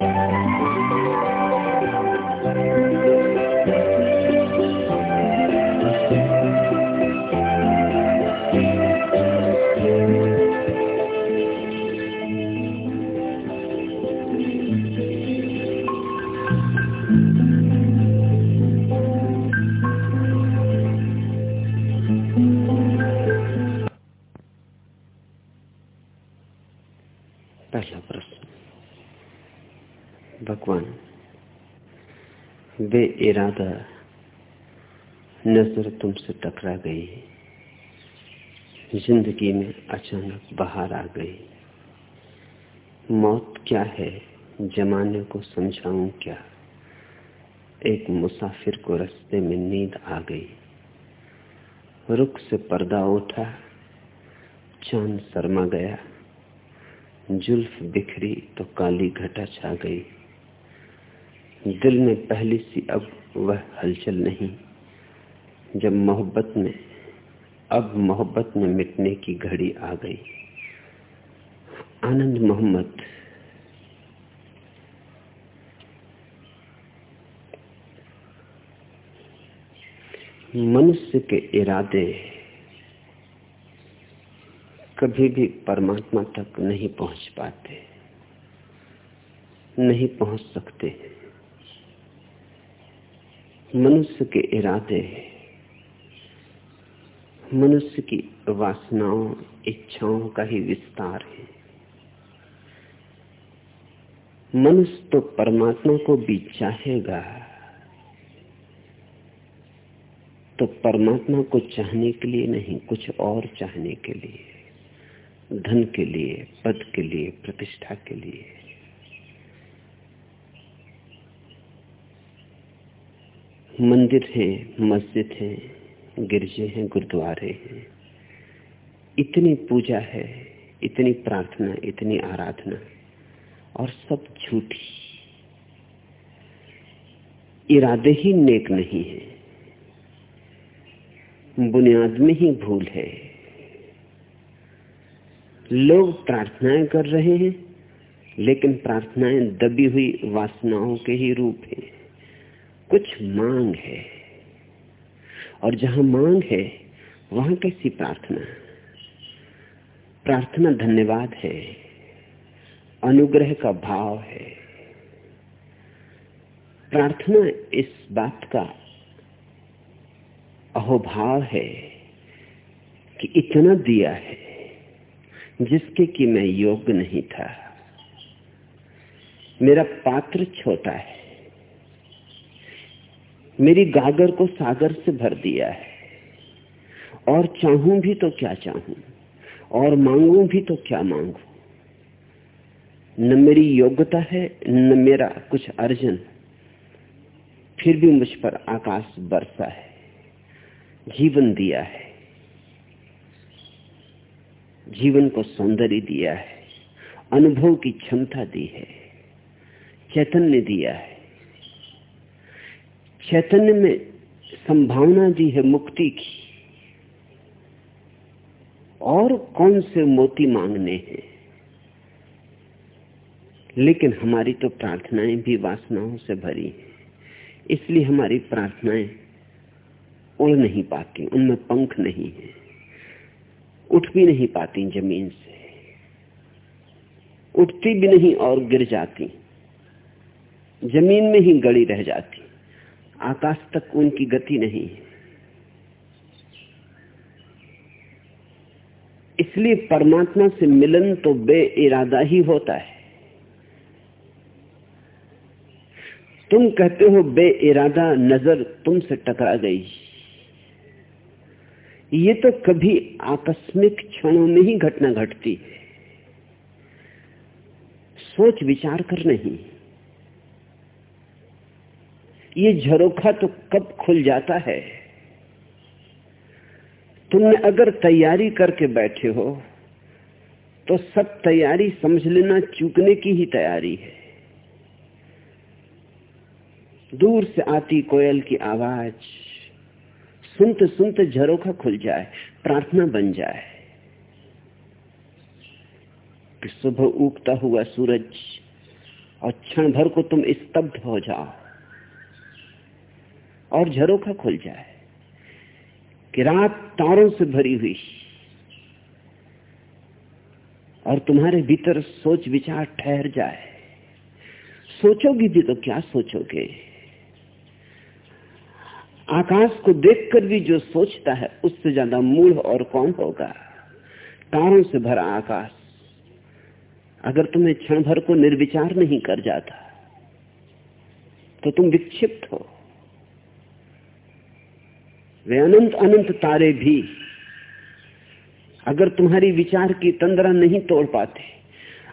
इरादा टकरा गई ज़िंदगी में अचानक बाहर आ गई। मौत क्या है? जमाने को समझाऊं क्या? एक मुसाफिर को रास्ते में नींद आ गई। रुख से पर्दा उठा, चाँद शर्मा गया। जुल्फ बिखरी तो काली घटा छा गई। दिल में पहली सी अब वह हलचल नहीं। जब मोहब्बत में, अब मोहब्बत में मिटने की घड़ी आ गई। आनंद मोहम्मद। मनुष्य के इरादे कभी भी परमात्मा तक नहीं पहुँच पाते, नहीं पहुँच सकते। मनुष्य के इरादे मनुष्य की वासनाओं, इच्छाओं का ही विस्तार है। मनुष्य तो परमात्मा को भी चाहेगा। तो परमात्मा को चाहने के लिए नहीं, कुछ और चाहने के लिए, धन के लिए, पद के लिए, प्रतिष्ठा के लिए। मंदिर है, मस्जिद है गिरजे हैं, गुरुद्वारे हैं। इतनी पूजा है, इतनी प्रार्थना, इतनी आराधना, और सब झूठी। इरादे ही नेक नहीं है। बुनियाद में ही भूल है। लोग प्रार्थनाएँ कर रहे हैं, लेकिन प्रार्थनाएँ दबी हुई वासनाओं के ही रूप है। कुछ मांग है। और जहाँ मांग है, वहाँ कैसी प्रार्थना? प्रार्थना धन्यवाद है, अनुग्रह का भाव है। प्रार्थना इस बात का अहोभाव है कि इतना दिया है, जिसके कि मैं योग्य नहीं था। मेरा पात्र छोटा है मेरी गागर को सागर से भर दिया है। और चाहूँ भी तो क्या चाहूँ? और मांगू भी तो क्या मांगू? न मेरी योग्यता है, न मेरा कुछ अर्जन। फिर भी मुझ पर आकाश बरसा है, जीवन दिया है। जीवन को सौंदर्य दिया है, अनुभव की क्षमता दी है, चैतन्य दिया है। चैतन्य में संभावना दी है मुक्ति की। और कौन से मोती मांगने हैं? लेकिन हमारी तो प्रार्थनाएँ भी वासनाओं से भरी हैं। इसलिए हमारी प्रार्थनाएँ उड़ नहीं पाती, उनमें पंख नहीं है। उठ भी नहीं पाती ज़मीन से। उठती भी नहीं और गिर जाती। ज़मीन में ही गड़ी रह जाती। आकाश तक उनकी गति नहीं है। इसलिए परमात्मा से मिलन तो बे इरादा ही होता है। तुम कहते हो बे इरादा नज़र तुमसे टकरा गई। ये तो कभी आकस्मिक क्षणों में ही घटना घटती सोच विचार कर नहीं। ये झरोखा तो कब खुल जाता है? तुमने अगर तैयारी करके बैठे हो तो सब तैयारी समझ लेना चूकने की ही तैयारी है। दूर से आती कोयल की आवाज़ सुनते सुनते झरोखा खुल जाए, प्रार्थना बन जाए। कि सुबह उगता हुआ सूरज, और क्षण भर को तुम स्तब्ध हो जाओ। और झरोखा खुल जाए कि रात तारों से भरी हुई और तुम्हारे भीतर सोच विचार ठहर जाए। सोचोगी भी तो क्या सोचोगे? आकाश को देखकर भी जो सोचता है, उससे ज़्यादा मूल और कौन होगा? तारों से भरा आकाश। अगर तुम्हें क्षण भर को निर्विचार नहीं कर जाता तो तुम विक्षिप्त हो। वे अनंत अनंत तारे भी अगर तुम्हारी विचार की तंद्रा नहीं तोड़ पाते,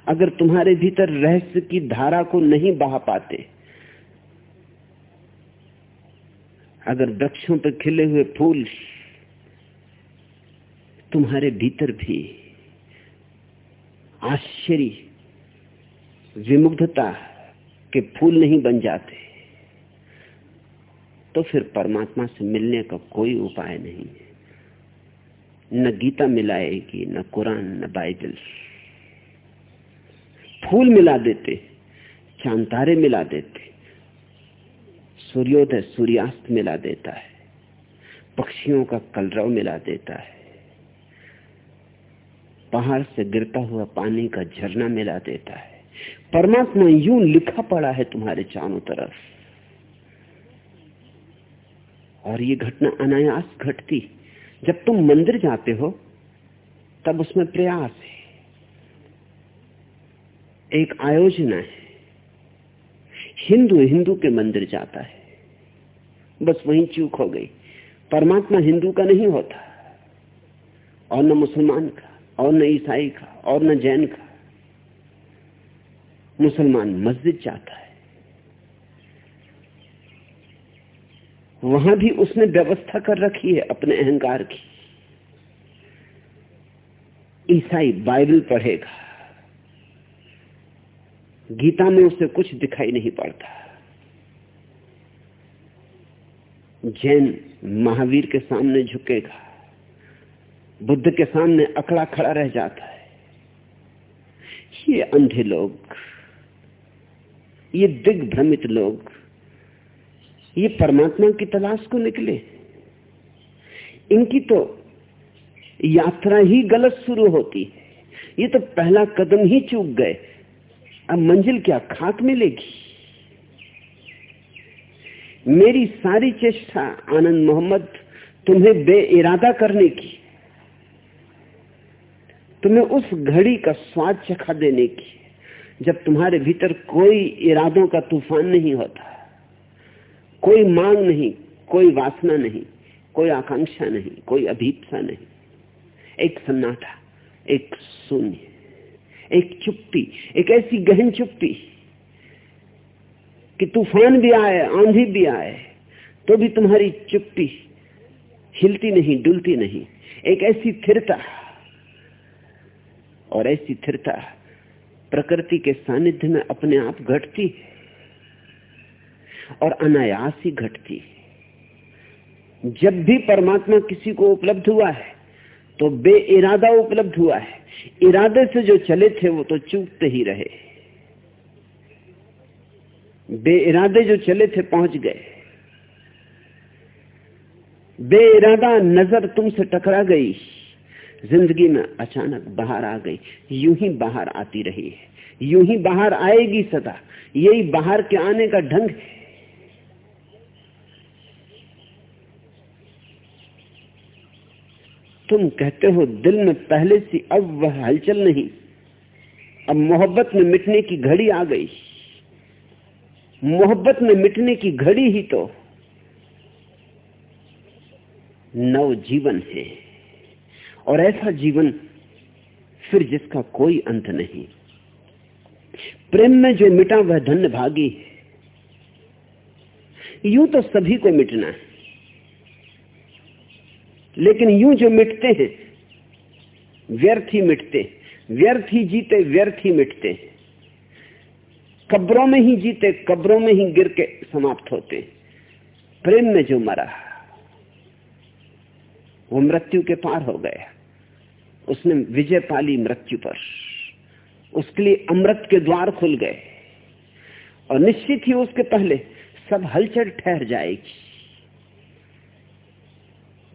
अगर तुम्हारे भीतर रहस्य की धारा को नहीं बहा पाते, अगर वृक्षों पर खिले हुए फूल तुम्हारे भीतर भी आश्चर्य, विमुग्धता के फूल नहीं बन जाते। तो फिर परमात्मा से मिलने का कोई उपाय नहीं है। न गीता मिलाएगी, न कुरान, न बाइबल। फूल मिला देते चांतारे मिला देते, सूर्योदय सूर्यास्त मिला देता है, पक्षियों का कलरव मिला देता है, पहाड़ से गिरता हुआ पानी का झरना मिला देता है। परमात्मा यूँ लिखा पड़ा है तुम्हारे चारों तरफ़। और ये घटना अनायास घटती। जब तुम मंदिर जाते हो, तब उसमें प्रयास है। एक आयोजना है। हिंदू हिंदू के मंदिर जाता है। बस वहीं चूक हो गई। परमात्मा हिंदू का नहीं होता। और न मुसलमान का, और न ईसाई का, और न जैन का। मुसलमान मस्जिद जाता है। वहाँ भी उसने व्यवस्था कर रखी है अपने अहंकार की। ईसाई बाइबल पढ़ेगा। गीता में उसे कुछ दिखाई नहीं पड़ता। जैन महावीर के सामने झुकेगा। बुद्ध के सामने अकड़ा खड़ा रह जाता है। ये अंधे लोग, ये दिग्भ्रमित लोग ये परमात्मा की तलाश को निकले। इनकी तो यात्रा ही गलत शुरू होती है। ये तो पहला कदम ही चूक गए। अब मंजिल क्या खाक मिलेगी? मेरी सारी चेष्टा आनंद मोहम्मद, तुम्हें बे इरादा करने की, तुम्हें उस घड़ी का स्वाद चखा देने की, जब तुम्हारे भीतर कोई इरादों का तूफ़ान नहीं होता। कोई मांग नहीं, कोई वासना नहीं, कोई आकांक्षा नहीं, कोई अभीपसा नहीं। एक सन्नाटा, एक शून्य, एक चुप्पी, एक ऐसी गहन चुप्पी कि तूफ़ान भी आए, आंधी भी आए तो भी तुम्हारी चुप्पी हिलती नहीं, डुलती नहीं। एक ऐसी थिरता और ऐसी थिरता प्रकृति के सानिध्य में अपने आप घटती है। और अनायास ही घटती है। जब भी परमात्मा किसी को उपलब्ध हुआ है तो बे इरादा उपलब्ध हुआ है। इरादे से जो चले थे, वो तो चूकते ही रहे। बे इरादे जो चले थे, पहुँच गए। बे इरादा नज़र तुमसे टकरा गई। ज़िंदगी में अचानक बाहर आ गई। यूँ ही बाहर आती रही है। यूँ ही बाहर आएगी सदा। यही बाहर के आने का ढंग है। तुम कहते हो, दिल में पहले सी अब वह हलचल नहीं। अब मोहब्बत में मिटने की घड़ी आ गई। मोहब्बत में मिटने की घड़ी ही तो नव जीवन है। और ऐसा जीवन फिर जिसका कोई अंत नहीं। प्रेम में जो मिटा वह धन्य भागी यूँ तो सभी को मिटना है। लेकिन यूँ जो मिटते हैं, व्यर्थ ही मिटते व्यर्थ ही जीते, व्यर्थ ही मिटते कब्रों में ही जीते, कब्रों में ही गिर के समाप्त होते प्रेम में जो मरा, वो मृत्यु के पार हो गया। उसने विजय पाली मृत्यु पर। उसके लिए अमृत के द्वार खुल गए। और निश्चित ही उसके पहले सब हलचल ठहर जाएगी।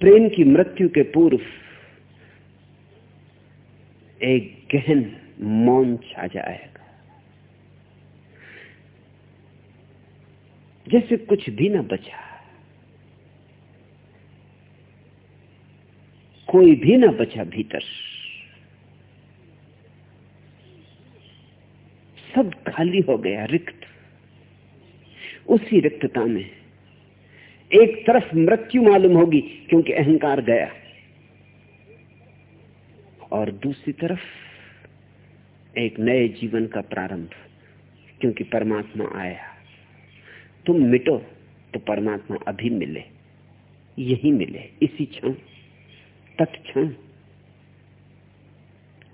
प्रेम की मृत्यु के पूर्व एक गहन मौन छा जाएगा। जैसे कुछ भी ना बचा, कोई भी ना बचा भीतर। सब खाली हो गया रिक्त। उसी रिक्तता में एक तरफ़ मृत्यु मालूम होगी क्योंकि अहंकार गया। और दूसरी तरफ़ एक नए जीवन का प्रारंभ, क्योंकि परमात्मा आया। तुम मिटो तो परमात्मा अभी मिले। यही मिले, इसी क्षण तत्क्षण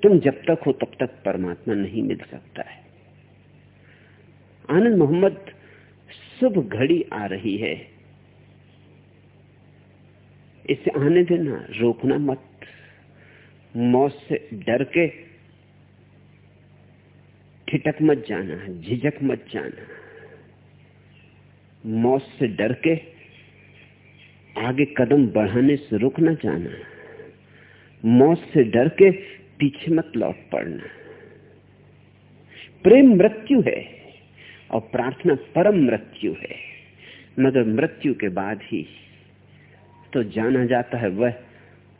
तुम जब तक हो तब तक परमात्मा नहीं मिल सकता है। आनंद मोहम्मद, शुभ घड़ी आ रही है। इसे आने देना, रोकना मत। मौत से डर के ठिटक मत जाना, झिझक मत जाना। मौत से डर के आगे कदम बढ़ाने से रुक न जाना। मौत से डर के पीछे मत लौट पड़ना। प्रेम मृत्यु है और प्रार्थना परम मृत्यु है, मगर मृत्यु के बाद ही तो जाना जाता है वह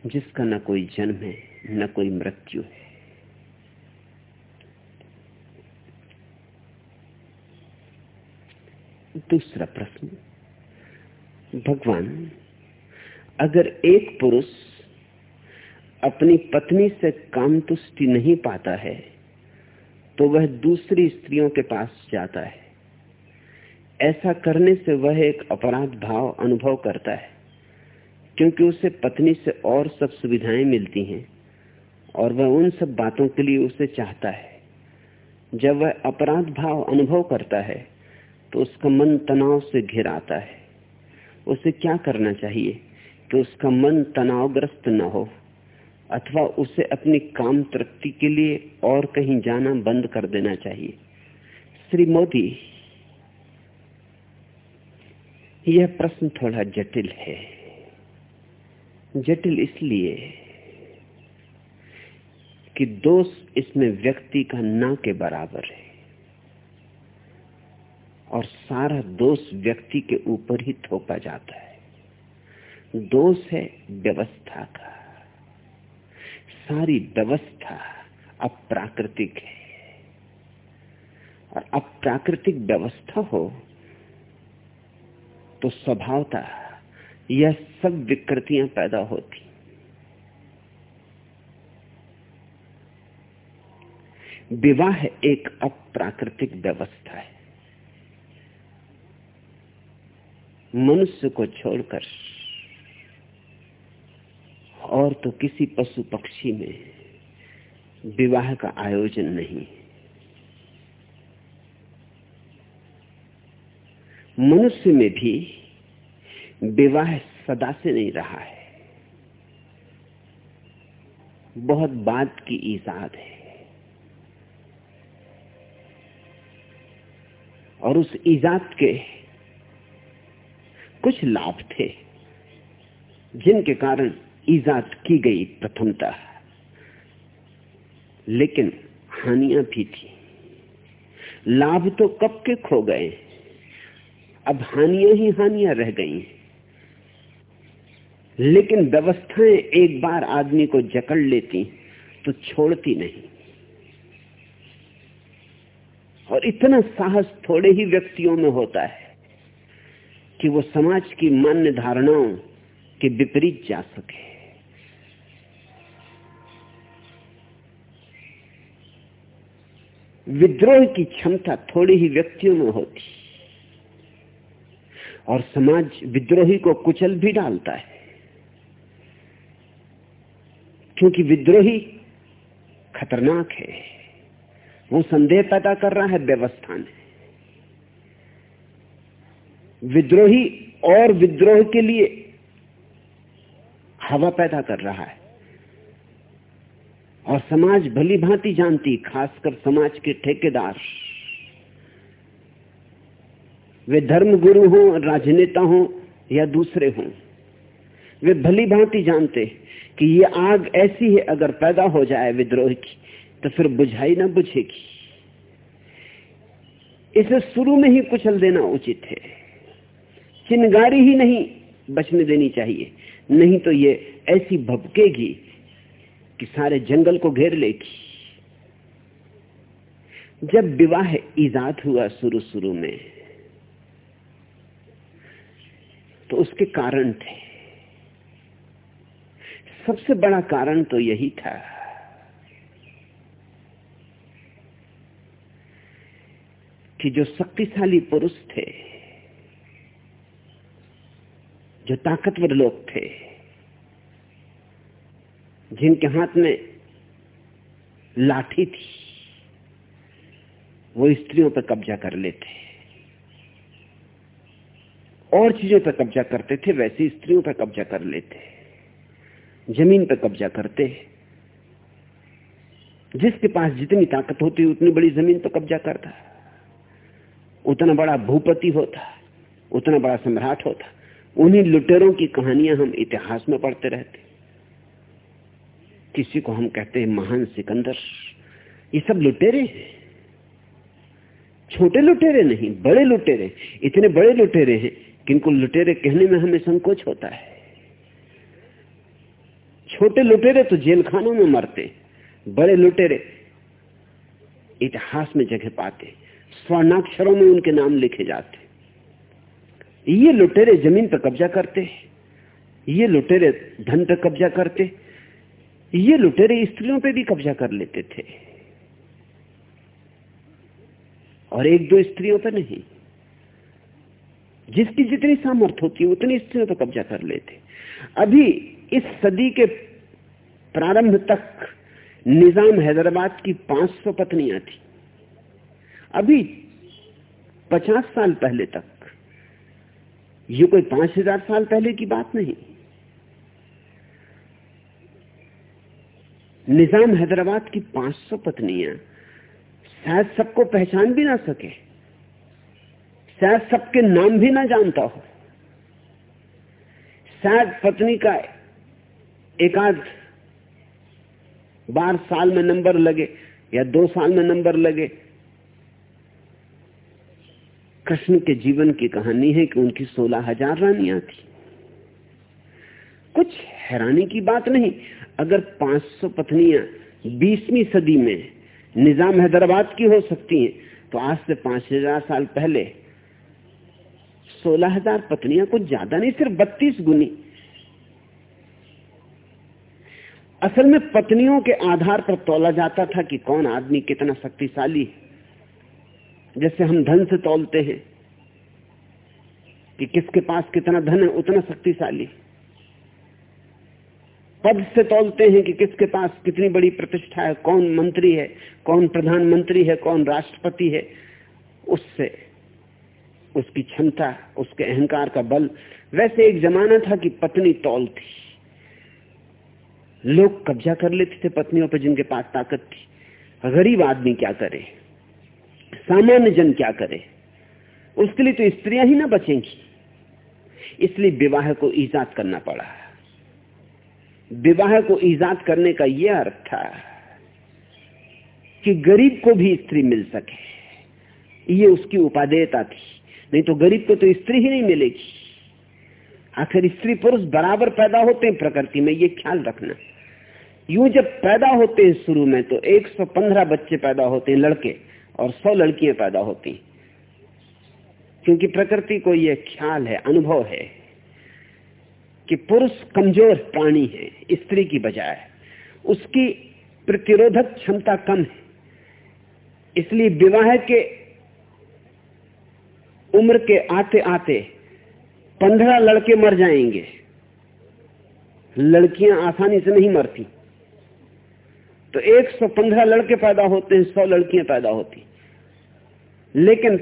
जिसका न कोई जन्म है, न कोई मृत्यु है। दूसरा प्रश्न, भगवान, अगर एक पुरुष अपनी पत्नी से काम तुष्टि नहीं पाता है तो वह दूसरी स्त्रियों के पास जाता है। ऐसा करने से वह एक अपराध भाव अनुभव करता है। क्योंकि उसे पत्नी से और सब सुविधाएँ मिलती हैं और वह उन सब बातों के लिए उसे चाहता है। जब वह अपराध भाव अनुभव करता है तो उसका मन तनाव से घिर आता है। उसे क्या करना चाहिए कि उसका मन तनावग्रस्त न हो, अथवा उसे अपनी काम तृप्ति के लिए और कहीं जाना बंद कर देना चाहिए। श्री मोदी, यह प्रश्न थोड़ा जटिल है। जटिल इसलिए कि दोष इसमें व्यक्ति का ना के बराबर है। और सारा दोष व्यक्ति के ऊपर ही थोपा जाता है। दोष है व्यवस्था का। सारी व्यवस्था अप्राकृतिक है। और अप्राकृतिक व्यवस्था हो तो स्वभावता यह सब विकृतियाँ पैदा होती। विवाह एक अप्राकृतिक व्यवस्था है। मनुष्य को छोड़कर और तो किसी पशु पक्षी में विवाह का आयोजन नहीं मनुष्य में भी विवाह सदा से नहीं रहा है। बहुत बात की ईजाद है। और उस ईजाद के कुछ लाभ थे, जिनके कारण ईजाद की गई प्रथमता। लेकिन हानियाँ भी थी। लाभ तो कब के खो गए? अब हानियाँ ही हानियाँ रह गई लेकिन व्यवस्थाएँ एक बार आदमी को जकड़ लेती तो छोड़ती नहीं। और इतना साहस थोड़े ही व्यक्तियों में होता है कि वो समाज की मान्य धारणाओं के विपरीत जा सके। विद्रोह की क्षमता थोड़े ही व्यक्तियों में होती, और समाज विद्रोही को कुचल भी डालता है। क्योंकि विद्रोही खतरनाक है। वो संदेह पैदा कर रहा है व्यवस्था में विद्रोही और विद्रोह के लिए हवा पैदा कर रहा है। और समाज भली भांति जानती, खासकर समाज के ठेकेदार। वे धर्म गुरु हो, राजनेता हो या दूसरे हों, वे भली भांति जानते कि ये आग ऐसी है, अगर पैदा हो जाए विद्रोह की तो फिर बुझाई ना बुझेगी। इसे शुरू में ही कुचल देना उचित है। चिनगारी ही नहीं बचने देनी चाहिए। नहीं तो ये ऐसी भपकेगी कि सारे जंगल को घेर लेगी। जब विवाह ईजाद हुआ शुरू शुरू में तो उसके कारण थे। सबसे बड़ा कारण तो यही था। कि जो शक्तिशाली पुरुष थे, जो ताकतवर लोग थे, जिनके हाथ में लाठी थी, वो स्त्रियों पर कब्जा कर लेते। और चीज़ों पर कब्जा करते थे, वैसे स्त्रियों पर कब्जा कर लेते। ज़मीन पर कब्जा करते हैं। जिसके पास जितनी ताकत होती उतनी बड़ी ज़मीन पर कब्जा करता उतना बड़ा भूपति होता उतना बड़ा सम्राट होता उन्हीं लुटेरों की कहानियाँ हम इतिहास में पढ़ते रहते किसी को हम कहते हैं महान सिकंदर। ये सब लुटेरे हैं। छोटे लुटेरे नहीं, बड़े लुटेरे इतने बड़े लुटेरे हैं किनको लुटेरे कहने में हमें संकोच होता है। छोटे लुटेरे तो जेल खानों में मरते, बड़े लुटेरे इतिहास में जगह पाते, स्वर्णाक्षरों में उनके नाम लिखे जाते। ये लुटेरे ज़मीन पर कब्जा करते, ये लुटेरे धन पर कब्जा करते, ये लुटेरे स्त्रियों पे भी कब्जा कर लेते थे। और एक दो स्त्रियों पर नहीं, जिसकी जितनी सामर्थ्य होती उतनी स्त्रियों पर कब्जा कर लेते। अभी इस सदी के प्रारंभ तक निज़ाम हैदराबाद की 500 पत्नियाँ थी। अभी 50 साल पहले तक, ये कोई 5000 साल पहले की बात नहीं। निज़ाम हैदराबाद की 500 पत्नियाँ, शायद सबको पहचान भी ना सके, शायद सबके नाम भी ना जानता हो, शायद पत्नी का एकाध बार साल में नंबर लगे या दो साल में नंबर लगे। कृष्ण के जीवन की कहानी है कि उनकी सोलह हज़ार रानियाँ थी। कुछ हैरानी की बात नहीं, अगर 500 पत्नियाँ बीसवीं सदी में निज़ाम हैदराबाद की हो सकती हैं तो आज से पाँच हज़ार साल पहले सोलह हज़ार पत्नियाँ कुछ ज़्यादा नहीं, सिर्फ़ बत्तीस गुनी। असल में पत्नियों के आधार पर तोला जाता था कि कौन आदमी कितना शक्तिशाली है, जैसे हम धन से तोलते हैं, कि किसके पास कितना धन है, उतना शक्तिशाली पद से तोलते हैं कि किसके पास कितनी बड़ी प्रतिष्ठा है, कौन मंत्री है, कौन प्रधानमंत्री है, कौन राष्ट्रपति है, उससे उसकी क्षमता, उसके अहंकार का बल। वैसे एक जमाना था कि पत्नी तौल थी लोग कब्जा कर लेते थे पत्नियों पर जिनके पास ताकत थी। गरीब आदमी क्या करे? सामान्य जन क्या करे? उसके लिए तो स्त्रियाँ ही ना बचेंगी। इसलिए विवाह को ईजाद करना पड़ा। विवाह को ईजाद करने का यह अर्थ था कि गरीब को भी स्त्री मिल सके। ये उसकी उपादेयता थी। नहीं तो गरीब को तो स्त्री ही नहीं मिलेगी। आखिर स्त्री पुरुष बराबर पैदा होते हैं प्रकृति में, ये ख्याल रखना। यूँ जब पैदा होते हैं शुरू में तो 115 बच्चे पैदा होते हैं, लड़के, और 100 लड़कियाँ पैदा होती क्योंकि प्रकृति को यह ख्याल है, अनुभव है, कि पुरुष कमज़ोर प्राणी है, स्त्री की बजाय। उसकी प्रतिरोधक क्षमता कम है। इसलिए विवाह के उम्र के आते आते पंद्रह लड़के मर जाएँगे। लड़कियाँ आसानी से नहीं मरती। तो 115 लड़के पैदा होते हैं 100 लड़कियाँ पैदा होती लेकिन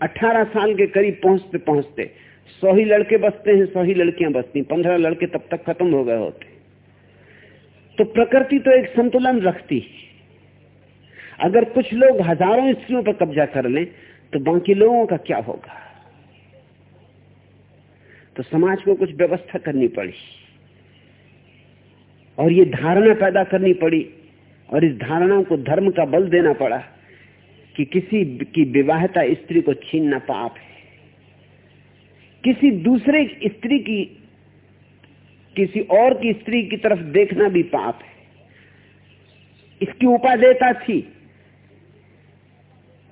18 साल के करीब पहुँचते पहुँचते सौ ही लड़के बसते हैं, सौ ही लड़कियाँ बसती पंद्रह लड़के तब तक खत्म हो गए होते तो प्रकृति तो एक संतुलन रखती अगर कुछ लोग हज़ारों स्त्रियों पर कब्जा कर लें तो बाकी लोगों का क्या होगा? तो समाज को कुछ व्यवस्था करनी पड़ी। और ये धारणा पैदा करनी पड़ी और इस धारणा को धर्म का बल देना पड़ा कि किसी की विवाहता स्त्री को छीनना पाप है। किसी दूसरे स्त्री की, किसी और की स्त्री की तरफ़ देखना भी पाप है। इसकी उपादेयता थी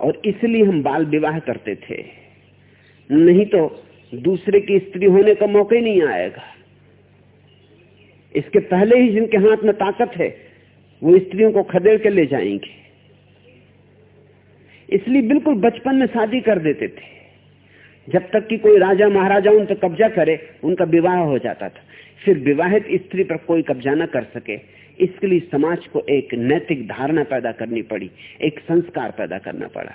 और इसलिए हम बाल विवाह करते थे। नहीं तो दूसरे की स्त्री होने का मौका ही नहीं आएगा। इसके पहले ही जिनके हाथ में ताकत है वो स्त्रियों को खदेड़ के ले जाएँगे। इसलिए बिल्कुल बचपन में शादी कर देते थे। जब तक कि कोई राजा महाराजा उन पर कब्जा करे, उनका विवाह हो जाता था। फिर विवाहित स्त्री पर कोई कब्जा न कर सके। इसके लिए समाज को एक नैतिक धारणा पैदा करनी पड़ी, एक संस्कार पैदा करना पड़ा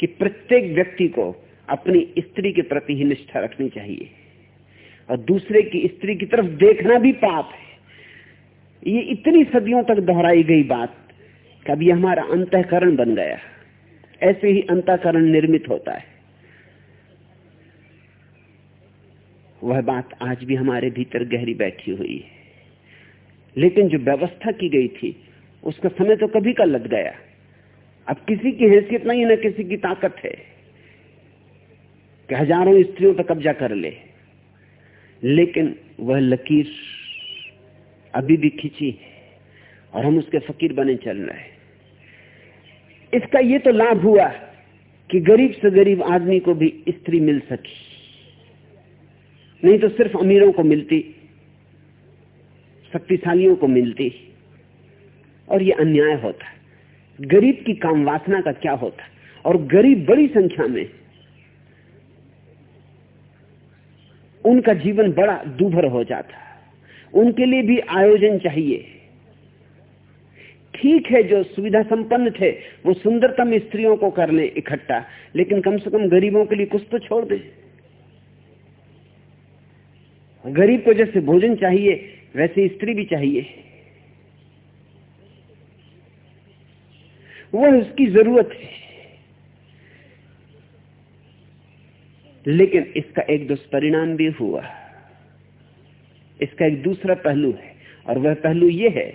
कि प्रत्येक व्यक्ति को अपनी स्त्री के प्रति ही निष्ठा रखनी चाहिए। और दूसरे की स्त्री की तरफ़ देखना भी पाप है। ये इतनी सदियों तक दोहराई गई बात कभी हमारा अंतकरण बन गया ऐसे ही अंतकरण निर्मित होता है। वह बात आज भी हमारे भीतर गहरी बैठी हुई है। लेकिन जो व्यवस्था की गई थी, उसका समय तो कभी का लग गया। अब किसी की हैसियत नहीं, ना किसी की ताकत है कि हज़ारों स्त्रियों पर कब्जा कर ले। लेकिन वह लकीर अभी भी खिंची है और हम उसके फकीर बने चल रहे हैं। इसका ये तो लाभ हुआ कि गरीब से गरीब आदमी को भी स्त्री मिल सकी। नहीं तो सिर्फ़ अमीरों को मिलती, शक्तिशालियों को मिलती। और ये अन्याय होता गरीब की काम वासना का क्या होता और गरीब बड़ी संख्या में उनका जीवन बड़ा दुभर हो जाता उनके लिए भी आयोजन चाहिए। ठीक है जो सुविधा संपन्न थे, वो सुंदरतम स्त्रियों को कर ले इकट्ठा, लेकिन कम से कम गरीबों के लिए कुछ तो छोड़ दे। गरीब को जैसे भोजन चाहिए, वैसे स्त्री भी चाहिए। वह उसकी ज़रूरत है। लेकिन इसका एक दुष्परिणाम भी हुआ। इसका एक दूसरा पहलू है। और वह पहलू यह है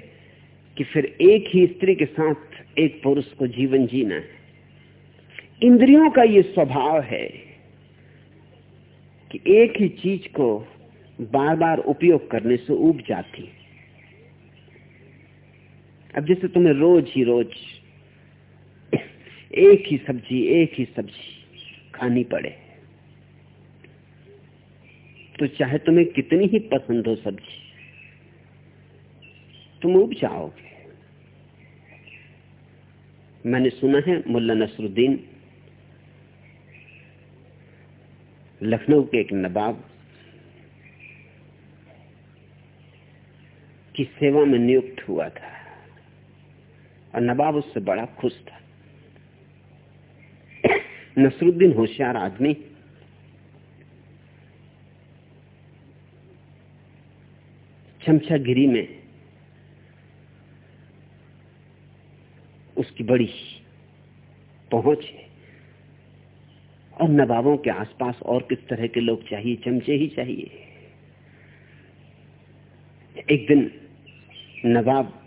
कि फिर एक ही स्त्री के साथ एक पुरुष को जीवन जीना है। इंद्रियों का यह स्वभाव है कि एक ही चीज़ को बार बार उपयोग करने से उब जाती अब जैसे तुम्हें रोज ही रोज एक ही सब्ज़ी, एक ही सब्ज़ी खानी पड़े। तो चाहे तुम्हें कितनी ही पसंद हो सब्ज़ी, तुम उब जाओगे। मैंने सुना है मुल्ला नसरुद्दीन, लखनऊ के एक नवाब की सेवा में नियुक्त हुआ था और नवाब उससे बड़ा खुश था। नसरुद्दीन होशियार आदमी चमचागिरी में उसकी बड़ी पहुँच है। और नवाबों के आसपास और किस तरह के लोग चाहिए, चमचे ही चाहिए। एक दिन नवाब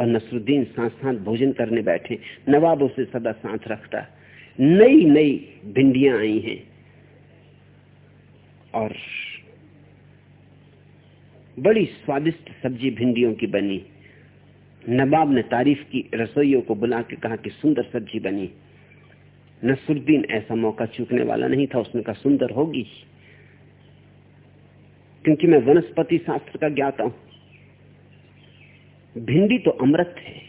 और नसरुद्दीन साथ साथ भोजन करने बैठे। नवाब उसे सदा साथ रखता। नई नई भिंडियाँ आई हैं। और बड़ी स्वादिष्ट सब्ज़ी भिंडियों की बनी। नवाब ने तारीफ़ की, रसोइयों को बुला के कहा कि सुंदर सब्ज़ी बनी। नसरुद्दीन ऐसा मौका चूकने वाला नहीं था, उसने कहा, सुंदर होगी। क्योंकि मैं वनस्पति शास्त्र का ज्ञाता हूँ। भिंडी तो अमृत है।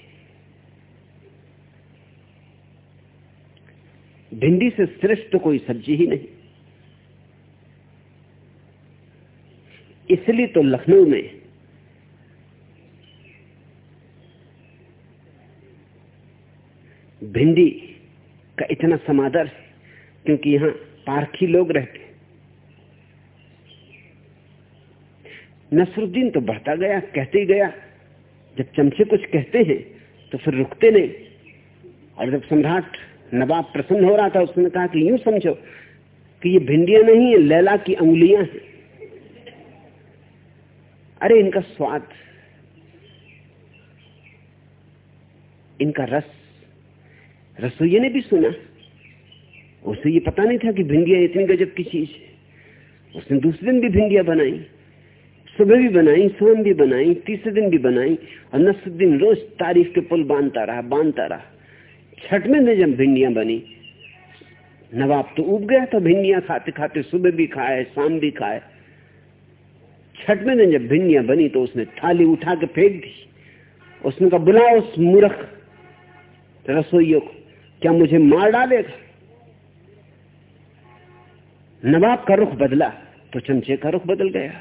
भिंडी से श्रेष्ठ तो कोई सब्ज़ी ही नहीं। इसलिए तो लखनऊ में भिंडी का इतना समादर है, क्योंकि यहाँ पारखी लोग रहते नसरुद्दीन तो बढ़ता गया, कहते ही गया, जब चमचे कुछ कहते हैं तो फिर रुकते नहीं। और जब सम्राट नवाब प्रसन्न हो रहा था, उसने कहा कि यूँ समझो कि ये भिंडियाँ नहीं है, लैला की उंगलियाँ हैं। अरे इनका स्वाद, इनका रस रसोई ने भी सुना। उसे ये पता नहीं था कि भिंडिया इतनी गजब की चीज़ है। उसने दूसरे दिन भी भिंडिया बनाई, सुबह भी बनाई, शाम भी बनाई, तीसरे दिन भी बनाई, और नसरुद्दीन रोज तारीफ़ के पुल बांधता रहा बांधता रहा। छठवें दिन जब भिंडियाँ बनी, नवाब तो उब गया था, भिंडियाँ खाते खाते सुबह भी खाए, शाम भी खाए। छठवें दिन जब भिंडियाँ बनी तो उसने थाली उठा के फेंक दी। उसने कहा, बुलाओ उस मूर्ख रसोइयों को, क्या मुझे मार डालेगा? नवाब का रुख बदला तो चमचे का रुख बदल गया।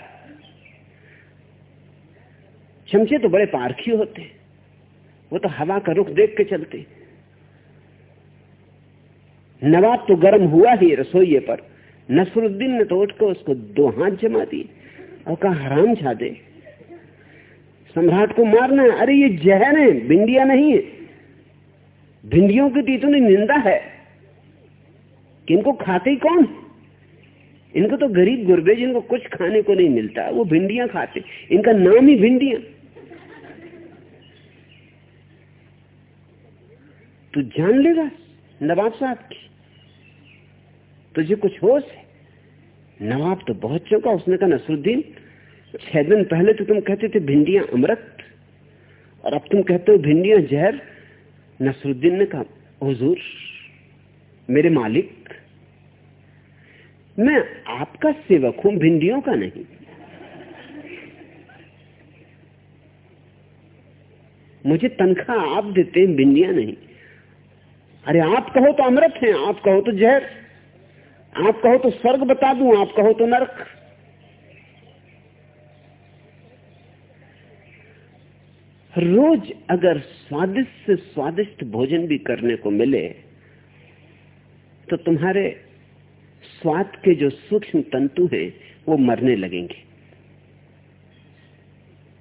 चमचे तो बड़े पारखी होते, वो तो हवा का रुख देख के चलते। नवाब तो गर्म हुआ ही रसोइये पर। नसरुद्दीन ने तो उठकर उसको दो हाथ जमा दिए। और कहा, हराम छादे सम्राट को मारना है। अरे, ये जहर है, भिंडिया नहीं है। भिंडियों की तो इतनी निंदा है। कि इनको खाते ही कौन? इनको तो गरीब गुरबे जिनको कुछ खाने को नहीं मिलता, वो भिंडियाँ खाते। इनका नाम ही भिंडियाँ। तू जान लेगा नवाब साहब की। तुझे कुछ होश है? नवाब तो बहुत चौका उसने कहा, नसरुद्दीन, छह दिन पहले तो तुम कहते थे भिंडियाँ अमृत, और अब तुम कहते हो भिंडियाँ जहर। नसरुद्दीन ने कहा, हुजूर, मेरे मालिक, मैं आपका सेवक हूँ, भिंडियों का नहीं। मुझे तनख्वाह आप देते हैं, भिंडियाँ नहीं। अरे आप कहो तो अमृत है, आप कहो तो जहर। आप कहो तो स्वर्ग बता दूँ, आप कहो तो नरक। रोज अगर स्वादिष्ट से स्वादिष्ट भोजन भी करने को मिले तो तुम्हारे स्वाद के जो सूक्ष्म तंतु हैं, वो मरने लगेंगे।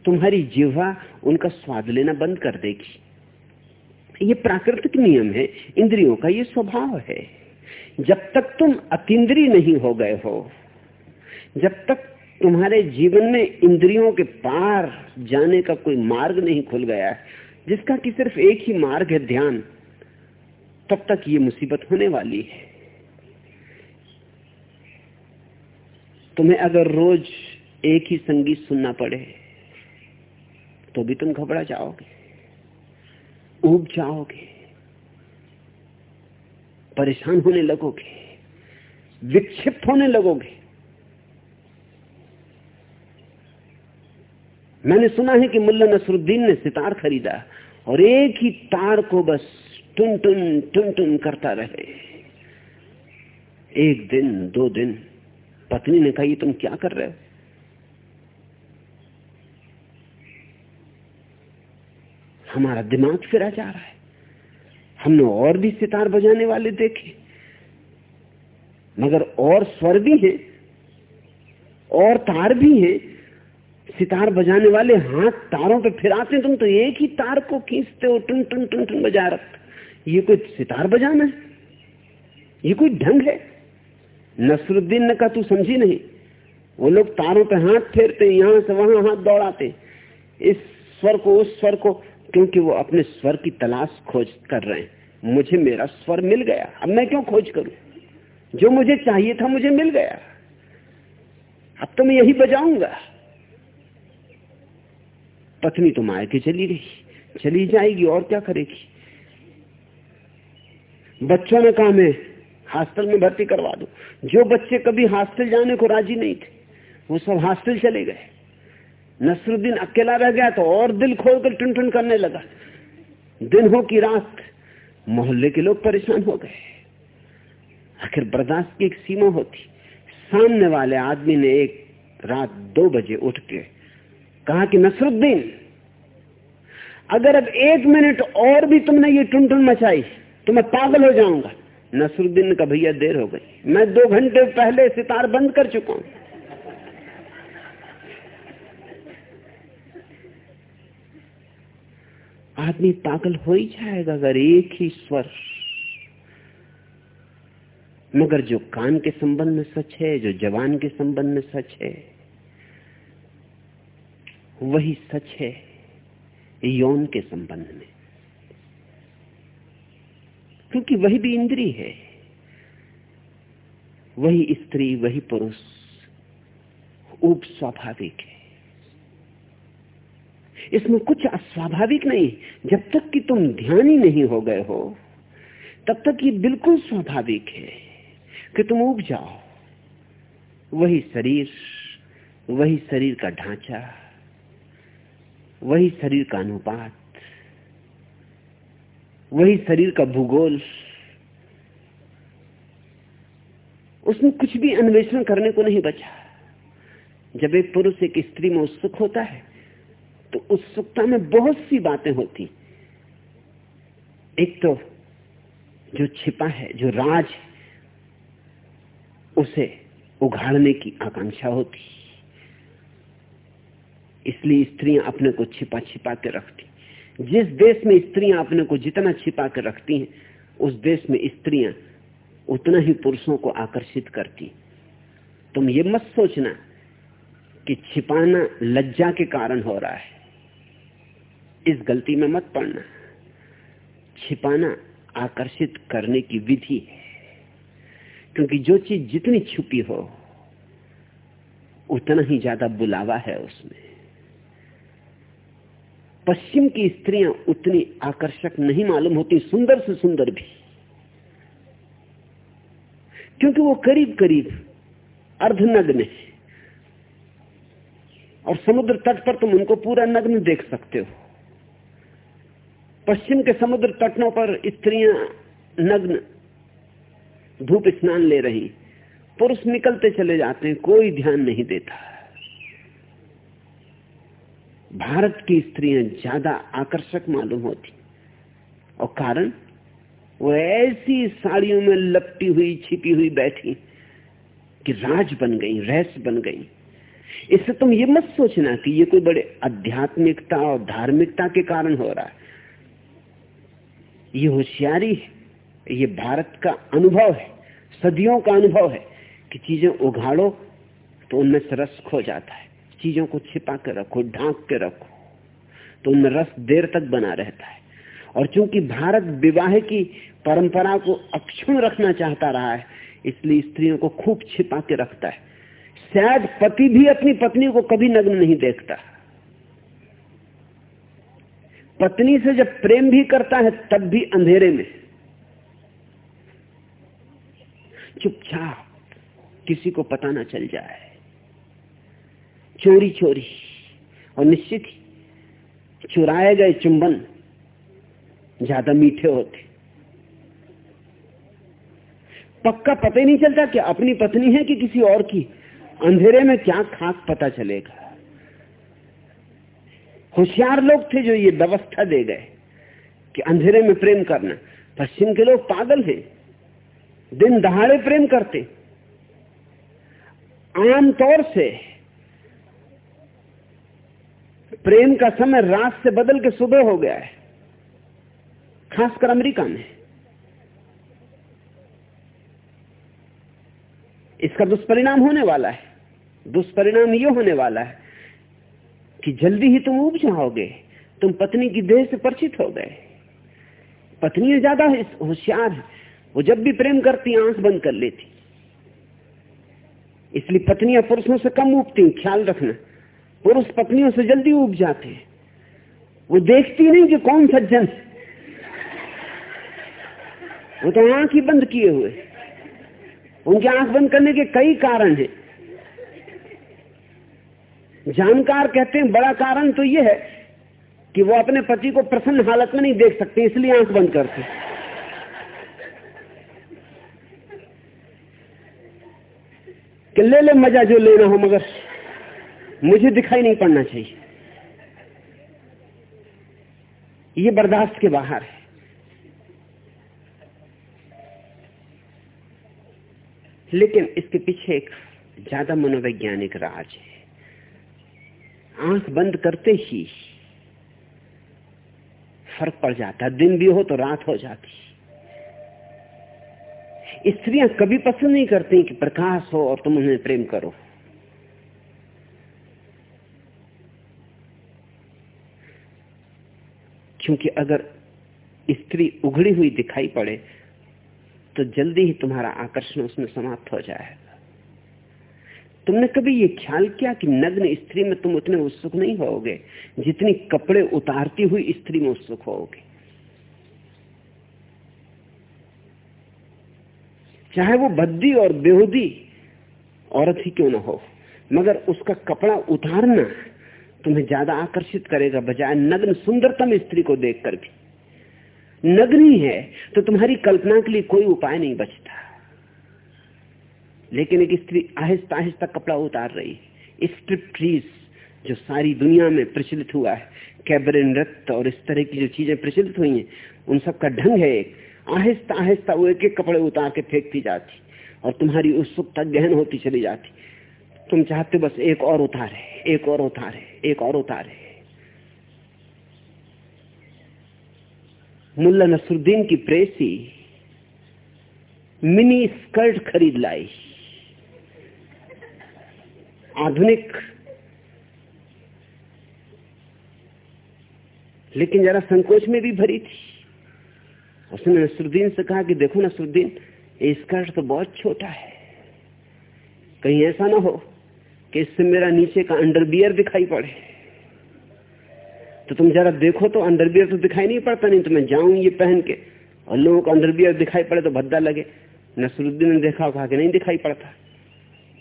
तुम्हारी जीवा उनका स्वाद लेना बंद कर देगी। ये प्राकृतिक नियम है, इंद्रियों का ये स्वभाव है। जब तक तुम अतिद्री नहीं हो गए हो, जब तक तुम्हारे जीवन में इंद्रियों के पार जाने का कोई मार्ग नहीं खुल गया है, जिसका कि सिर्फ़ एक ही मार्ग है ध्यान, तब तक ये मुसीबत होने वाली है। तुम्हें अगर रोज एक ही संगीत सुनना पड़े तो भी तुम घबरा जाओगे, ऊब जाओगे। परेशान होने लगोगे, विक्षिप्त होने लगोगे। मैंने सुना है कि मुल्ला नसरुद्दीन ने सितार खरीदा और एक ही तार को बस टुन टुन टुन टुन करता रहे। एक दिन, दो दिन, पत्नी ने कहा, ये तुम क्या कर रहे हो? हमारा दिमाग फिरा जा रहा है। हमने और भी सितार बजाने वाले देखे। मगर और स्वर भी हैं, और तार भी हैं। सितार बजाने वाले हाथ तारों पे फिराते तुम तो एक ही तार को खींचते हो, टन टन टन टन बजा रखते ये कोई सितार बजाना है? ये कोई ढंग है? नसरुद्दीन ने कहा, तू समझी नहीं? वो लोग तारों पे हाथ फेरते, यहाँ से वहाँ हाथ दौड़ाते। इस स्वर को, उस स्वर को क्योंकि वो अपने स्वर की तलाश खोज कर रहे हैं। मुझे मेरा स्वर मिल गया। अब मैं क्यों खोज करूँ? जो मुझे चाहिए था मुझे मिल गया। अब तो मैं यही बजाऊँगा। पत्नी तो मायके चली गई। चली जाएगी और क्या करेगी? बच्चों ने कहा मैं हॉस्टल में भर्ती करवा दू। जो बच्चे कभी हॉस्टल जाने को राज़ी नहीं थे, वो सब हॉस्टल चले गए। नसरुद्दीन अकेला रह गया तो और दिल खोलकर टुन टुन करने लगा। दिन हो की रात मोहल्ले के लोग परेशान हो गए। आखिर बर्दाश्त की एक सीमा होती। सामने वाले आदमी ने एक रात दो बजे उठ के कहा कि, नसरुद्दीन, अगर अब एक मिनट और भी तुमने ये टुन टुन मचाई तो मैं पागल हो जाऊँगा। नसरुद्दीन का भैया देर हो गई। मैं दो घंटे पहले सितार बंद कर चुका हूँ। आदमी पागल हो ही जाएगा अगर एक ही स्वर। मगर जो कान के संबंध में सच है, जो जवान के संबंध में सच है, वही सच है यौन के संबंध में। क्योंकि वही भी इंद्री है, वही स्त्री, वही पुरुष, उप स्वाभाविक है। इसमें कुछ अस्वाभाविक नहीं, जब तक कि तुम ध्यान ही नहीं हो गए हो, तब तक ये बिल्कुल स्वाभाविक है कि तुम उब जाओ। वही शरीर वही शरीर का ढांचा, वही शरीर का अनुपात, वही शरीर का भूगोल, उसमें कुछ भी अन्वेषण करने को नहीं बचा। जब एक पुरुष, एक स्त्री में उत्सुक होता है तो उत्सुकता में बहुत सी बातें होती। एक तो जो छिपा है, जो राज, उसे उघाड़ने की आकांक्षा होती। इसलिए स्त्रियाँ अपने को छिपा छिपा के रखती। जिस देश में स्त्रियाँ अपने को जितना छिपा के रखती हैं, उस देश में स्त्रियाँ उतना ही पुरुषों को आकर्षित करती। तुम ये मत सोचना कि छिपाना लज्जा के कारण हो रहा है। इस गलती में मत पड़ना। छिपाना आकर्षित करने की विधि है। क्योंकि जो चीज़ जितनी छुपी हो, उतना ही ज़्यादा बुलावा है उसमें। पश्चिम की स्त्रियाँ उतनी आकर्षक नहीं मालूम होती, सुंदर से सुंदर भी। क्योंकि वो करीब करीब अर्धनग्न है। और समुद्र तट पर तुम उनको पूरा नग्न देख सकते हो। पश्चिम के समुद्र तटों पर स्त्रियाँ नग्न धूप स्नान ले रही। पुरुष निकलते चले जाते हैं, कोई ध्यान नहीं देता। भारत की स्त्रियाँ ज़्यादा आकर्षक मालूम होती। और कारण? वो ऐसी साड़ियों में लपटी हुई, छिपी हुई बैठी कि राज बन गई, रहस्य बन गई। इससे तुम ये मत सोचना कि ये कोई बड़े आध्यात्मिकता और धार्मिकता के कारण हो रहा है। ये होशियारी है, ये भारत का अनुभव है, सदियों का अनुभव है कि चीज़ें उघाड़ो तो उनमें से रस खो जाता है। चीज़ों को छिपा कर रखो, ढांक के रखो तो उनमें रस देर तक बना रहता है। और चूँकि भारत विवाह की परंपरा को अक्षुण रखना चाहता रहा है, इसलिए स्त्रियों को खूब छिपा के रखता है। शायद पति भी अपनी पत्नी को कभी नग्न नहीं देखता। पत्नी से जब प्रेम भी करता है, तब भी अंधेरे में। चुपचाप किसी को पता ना चल जाए। चोरी चोरी और निश्चित ही चुराए गए चुंबन ज़्यादा मीठे होते। पक्का पता ही नहीं चलता कि अपनी पत्नी है कि किसी और की। अंधेरे में क्या खास पता चलेगा? होशियार लोग थे जो ये व्यवस्था दे गए कि अंधेरे में प्रेम करना। पश्चिम के लोग पागल हैं, दिन दहाड़े प्रेम करते। आमतौर से प्रेम का समय रात से बदल के सुबह हो गया है, खासकर अमेरिका में। इसका दुष्परिणाम होने वाला है, दुष्परिणाम ये होने वाला है कि जल्दी ही तुम उब जाओगे। तुम पत्नी की देह से परिचित हो गए। पत्नी ज़्यादा होशियार है। वो जब भी प्रेम करती, आँख बंद कर लेती। इसलिए पत्नियाँ पुरुषों से कम उगती ख्याल रखना। पुरुष पत्नियों से जल्दी उग जाते हैं। वो देखती नहीं कि कौन सज्जन वो तो आँख ही बंद किए हुए। उनकी आँख बंद करने के कई कारण हैं। जानकार कहते हैं, बड़ा कारण तो यह है कि वो अपने पति को प्रसन्न हालत में नहीं देख सकते, इसलिए आँख बंद करते कि ले ले मज़ा जो लेना हो, मगर मुझे दिखाई नहीं पड़ना चाहिए। ये बर्दाश्त के बाहर है। लेकिन इसके पीछे एक ज़्यादा मनोवैज्ञानिक राज है। आँख बंद करते ही फ़र्क पड़ जाता, दिन भी हो तो रात हो जाती। स्त्रियाँ कभी पसंद नहीं करती कि प्रकाश हो और तुम उन्हें प्रेम करो। क्योंकि अगर स्त्री उघड़ी हुई दिखाई पड़े तो जल्दी ही तुम्हारा आकर्षण उसमें समाप्त हो जाए। तुमने कभी ये ख्याल किया कि नग्न स्त्री में तुम उतने उत्सुक नहीं होगे? जितनी कपड़े उतारती हुई स्त्री में उत्सुक होगे। चाहे वो बद्दी और बेहूदी औरत ही क्यों ना हो, मगर उसका कपड़ा उतारना तुम्हें ज़्यादा आकर्षित करेगा, बजाय नग्न सुंदरतम स्त्री को देखकर भी। नगरी है तो तुम्हारी कल्पना के लिए कोई उपाय नहीं बचता। लेकिन एक स्त्री आहिस्ता आहिस्ता कपड़ा उतार रही है। स्ट्रिप ट्रीज जो सारी दुनिया में प्रचलित हुआ है कैबरे नृत्य और इस तरह की जो चीज़ें प्रचलित हुई हैं, उन सब का ढंग है एक। आहिस्ता आहिस्ता वो एक एक कपड़े उतार के फेंकती जाती और तुम्हारी उत्सुकता गहन होती चली जाती। तुम चाहते बस एक और उतारे, एक और उतारे, एक और उतारे। मुल्ला नसरुद्दीन की प्रेसी मिनी स्कर्ट खरीद लाई। आधुनिक। लेकिन जरा संकोच में भी भरी थी। उसने नसरुद्दीन से कहा कि देखो नसरुद्दीन ये स्कर्ट तो बहुत छोटा है। कहीं ऐसा ना हो कि इससे मेरा नीचे का अंडरबियर दिखाई पड़े। तो तुम जरा देखो तो अंडरबियर तो दिखाई नहीं पड़ता, नहीं तो मैं जाऊँ ये पहन के। और लोगों को अंडरबियर दिखाई पड़े तो भद्दा लगे। नसरुद्दीन ने देखा कहा कि नहीं दिखाई पड़ता।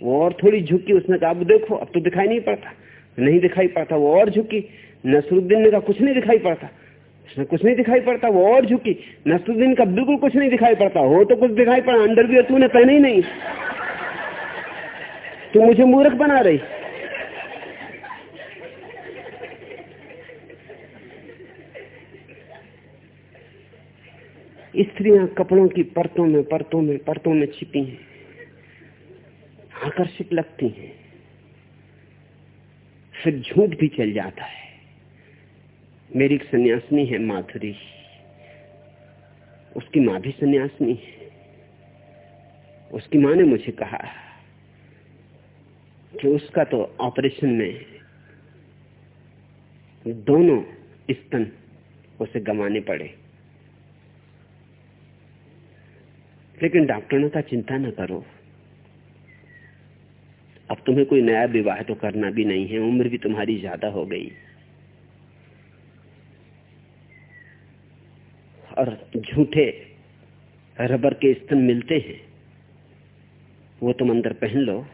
वो और थोड़ी झुकी, उसने कहा, अब देखो, अब तो दिखाई नहीं पड़ता। नहीं दिखाई पड़ता, वो और झुकी। नसरुद्दीन ने कहा, कुछ नहीं दिखाई पड़ता। उसने कुछ नहीं दिखाई पड़ता, वो और झुकी। नसरुद्दीन का बिल्कुल कुछ नहीं दिखाई पड़ता हो तो कुछ दिखाई पड़ा अंडरवियर तूने पहने ही नहीं। तू मुझे मूर्ख बना रही। स्त्रियाँ कपड़ों की परतों में परतों में परतों में छिपी हैं। आकर्षित लगती हैं। फिर झूठ भी चल जाता है। मेरी एक सन्यासिनी है, माधुरी। उसकी माँ भी सन्यासिनी है। उसकी माँ ने मुझे कहा कि उसका तो ऑपरेशन में दोनों स्तन उसे गंवाने पड़े। लेकिन डॉक्टर ने कहा चिंता न करो। अब तुम्हें कोई नया विवाह तो करना भी नहीं है, उम्र भी तुम्हारी ज़्यादा हो गई। और झूठे रबर के स्तन मिलते हैं, वो तुम अंदर पहन लो,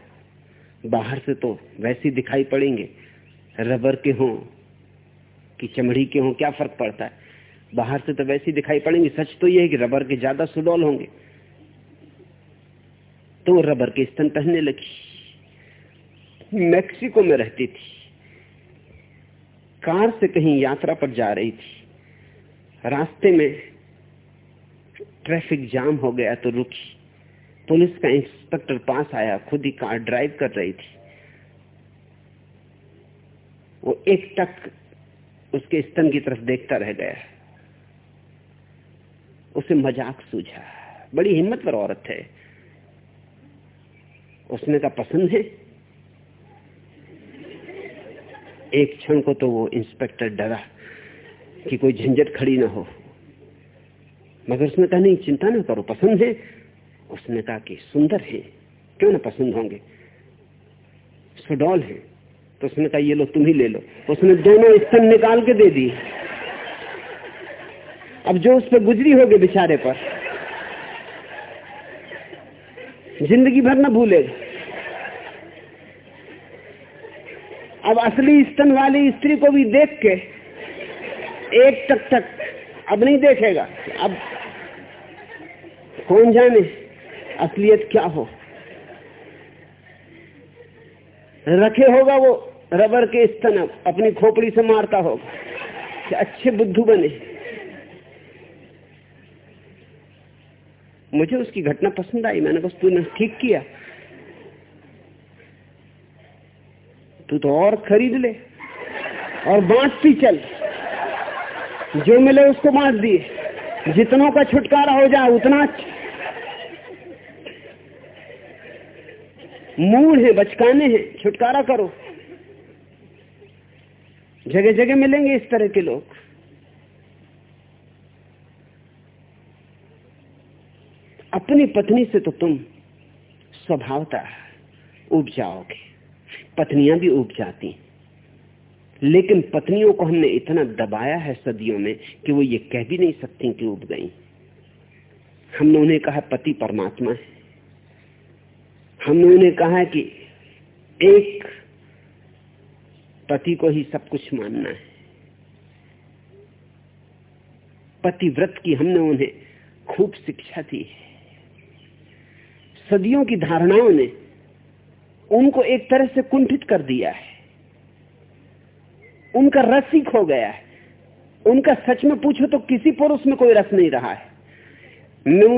बाहर से तो वैसे दिखाई पड़ेंगे, रबर के हों कि चमड़ी के हों, क्या फ़र्क पड़ता है? बाहर से तो वैसे दिखाई पड़ेंगे, सच तो यह है कि रबर के ज़्यादा सुडौल होंगे। तो रबर के स्तन पहनने लगी। मैक्सिको में रहती थी। कार से कहीं यात्रा पर जा रही थी। रास्ते में ट्रैफ़िक जाम हो गया तो रुकी। पुलिस का इंस्पेक्टर पास आया, खुद ही कार ड्राइव कर रही थी। वो एक टक उसके स्तन की तरफ़ देखता रह गया। उसे मज़ाक सूझा। बड़ी हिम्मत पर औरत है। उसने का पसंद है? एक क्षण को तो वो इंस्पेक्टर डरा कि कोई झंझट खड़ी ना हो। मगर उसने कहा, नहीं, चिंता ना करो, पसंद है। उसने कहा कि, सुंदर है, क्यों ना पसंद होंगे? सुडौल है। तो उसने कहा, ये लो, तुम ही ले लो। तो उसने दोनों स्तन निकाल के दे दी। अब जो उस पर गुजरी होगी बेचारे पर, ज़िंदगी भर ना भूलेगा। अब असली स्तन वाली स्त्री को भी देख के एक तक तक अब नहीं देखेगा। अब कौन जाने असलियत क्या हो? रखे होगा वो रबर के स्तन अपनी खोपड़ी से मारता होगा। कि अच्छे बुद्धू बने। मुझे उसकी घटना पसंद आई, मैंने बस तूने ठीक किया। तू तो और खरीद ले और बांट भी चल। जो मिले उसको बांट दिए। जितनों का छुटकारा हो जाए उतना अच्छा। मूल है, बचकाने हैं, छुटकारा करो। जगह जगह मिलेंगे इस तरह के लोग। अपनी पत्नी से तो तुम स्वभावता उपजाओगे। पत्नियाँ भी उब जाती लेकिन पत्नियों को हमने इतना दबाया है सदियों में कि वो ये कह भी नहीं सकती कि उब गई। हमने उन्हें कहा, पति परमात्मा है। हमने उन्हें कहा कि एक पति को ही सब कुछ मानना है। पतिव्रत की हमने उन्हें खूब शिक्षा दी है। सदियों की धारणाओं ने उनको एक तरह से कुंठित कर दिया है। उनका रस ही खो गया है। उनका सच में पूछो तो किसी पुरुष में कोई रस नहीं रहा है।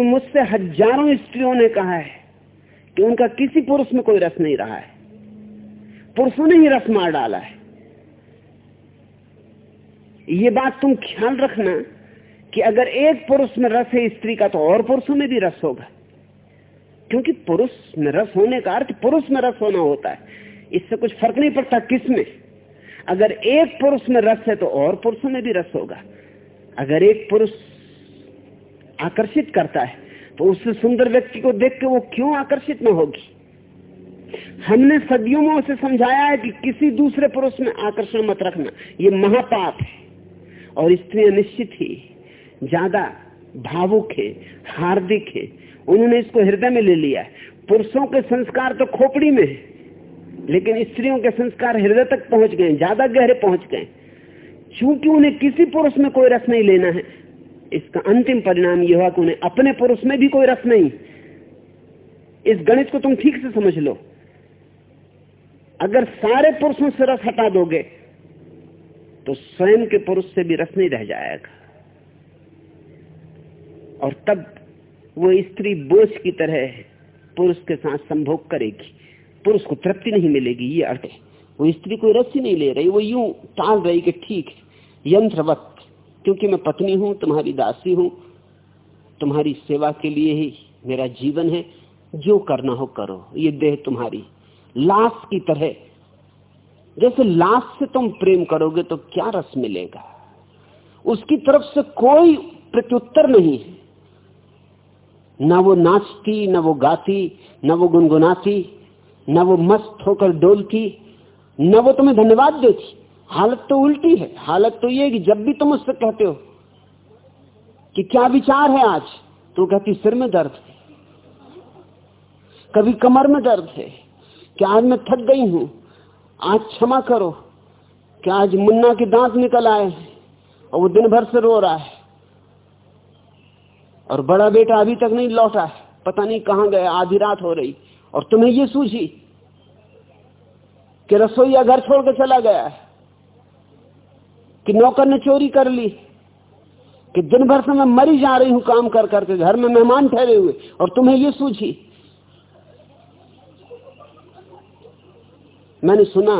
मुझसे हज़ारों स्त्रियों ने कहा है कि उनका किसी पुरुष में कोई रस नहीं रहा है। पुरुषों ने ही रस मार डाला है। ये बात तुम ख्याल रखना कि अगर एक पुरुष में रस है, स्त्री का तो और पुरुषों में भी रस होगा। क्योंकि पुरुष में रस होने का अर्थ पुरुष में रस होना होता है। इससे कुछ फ़र्क नहीं पड़ता किसमें। अगर एक पुरुष में रस है तो और पुरुषों में भी रस होगा। अगर एक पुरुष आकर्षित करता है तो उससे सुंदर व्यक्ति को देख के वो क्यों आकर्षित न होगी? हमने सदियों में उसे समझाया है कि किसी दूसरे पुरुष में आकर्षण मत रखना। ये महापाप है। और स्त्री निश्चित ही ज़्यादा भावुक है, हार्दिक है। उन्होंने इसको हृदय में ले लिया है। पुरुषों के संस्कार तो खोपड़ी में है, लेकिन स्त्रियों के संस्कार हृदय तक पहुँच गए, ज़्यादा गहरे पहुँच गए। चूँकि उन्हें किसी पुरुष में कोई रस नहीं लेना है, इसका अंतिम परिणाम यह हुआ कि उन्हें अपने पुरुष में भी कोई रस नहीं। इस गणित को तुम ठीक से समझ लो। अगर सारे पुरुषों से रस हटा दोगे तो स्वयं के पुरुष से भी रस नहीं रह जाएगा। और तब वो स्त्री बोझ की तरह पुरुष के साथ संभोग करेगी। पुरुष को तृप्ति नहीं मिलेगी, ये अर्थ है। वो स्त्री कोई रस ही नहीं ले रही, वो यूँ टाल रही कि ठीक है, यंत्रवत। क्योंकि मैं पत्नी हूँ, तुम्हारी दासी हूँ, तुम्हारी सेवा के लिए ही मेरा जीवन है। जो करना हो करो, ये देह तुम्हारी। लाश की तरह। जैसे लाश से तुम प्रेम करोगे तो क्या रस मिलेगा? उसकी तरफ़ से कोई प्रत्युत्तर नहीं है। न वो नाचती, न वो गाती, ना वो गुनगुनाती, न वो मस्त होकर डोलती, न वो तुम्हें धन्यवाद देती। हालत तो उल्टी है। हालत तो ये कि जब भी तुम उससे कहते हो कि क्या विचार है आज तो कहती, सिर में दर्द है। कभी कमर में दर्द है। कि आज मैं थक गई हूँ? आज क्षमा करो कि आज मुन्ना के दांत निकल आए और वो दिन भर से रो रहा है। और बड़ा बेटा अभी तक नहीं लौटा है। पता नहीं कहाँ गया, आधी रात हो रही। और तुम्हें ये सूझी कि रसोईया घर छोड़कर चला गया है, कि नौकर ने चोरी कर ली, कि दिन भर से मैं मरी जा रही हूँ काम कर करके घर में मेहमान ठहरे हुए, और तुम्हें ये सूझी। मैंने सुना,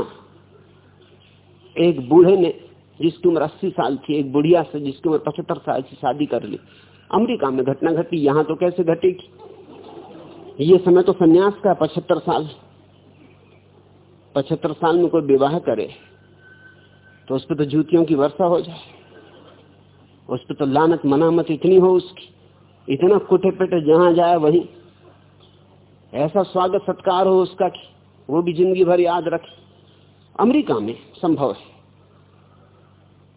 एक बूढ़े ने जिसकी उम्र अस्सी साल थी, एक बुढ़िया से जिसकी उम्र पचहत्तर साल की शादी कर ली अमेरिका में घटना घटी, यहाँ तो कैसे घटेगी? ये समय तो सन्यास का पचहत्तर साल। पचहत्तर साल में कोई विवाह करे तो उस पर तो जूतियों की वर्षा हो जाए। उस पर तो लानत मनामत इतनी हो उसकी। इतना कुटे पिटे जहाँ जाए वही। ऐसा स्वागत सत्कार हो उसका कि वो भी ज़िंदगी भर याद रखे। अमेरिका में संभव है।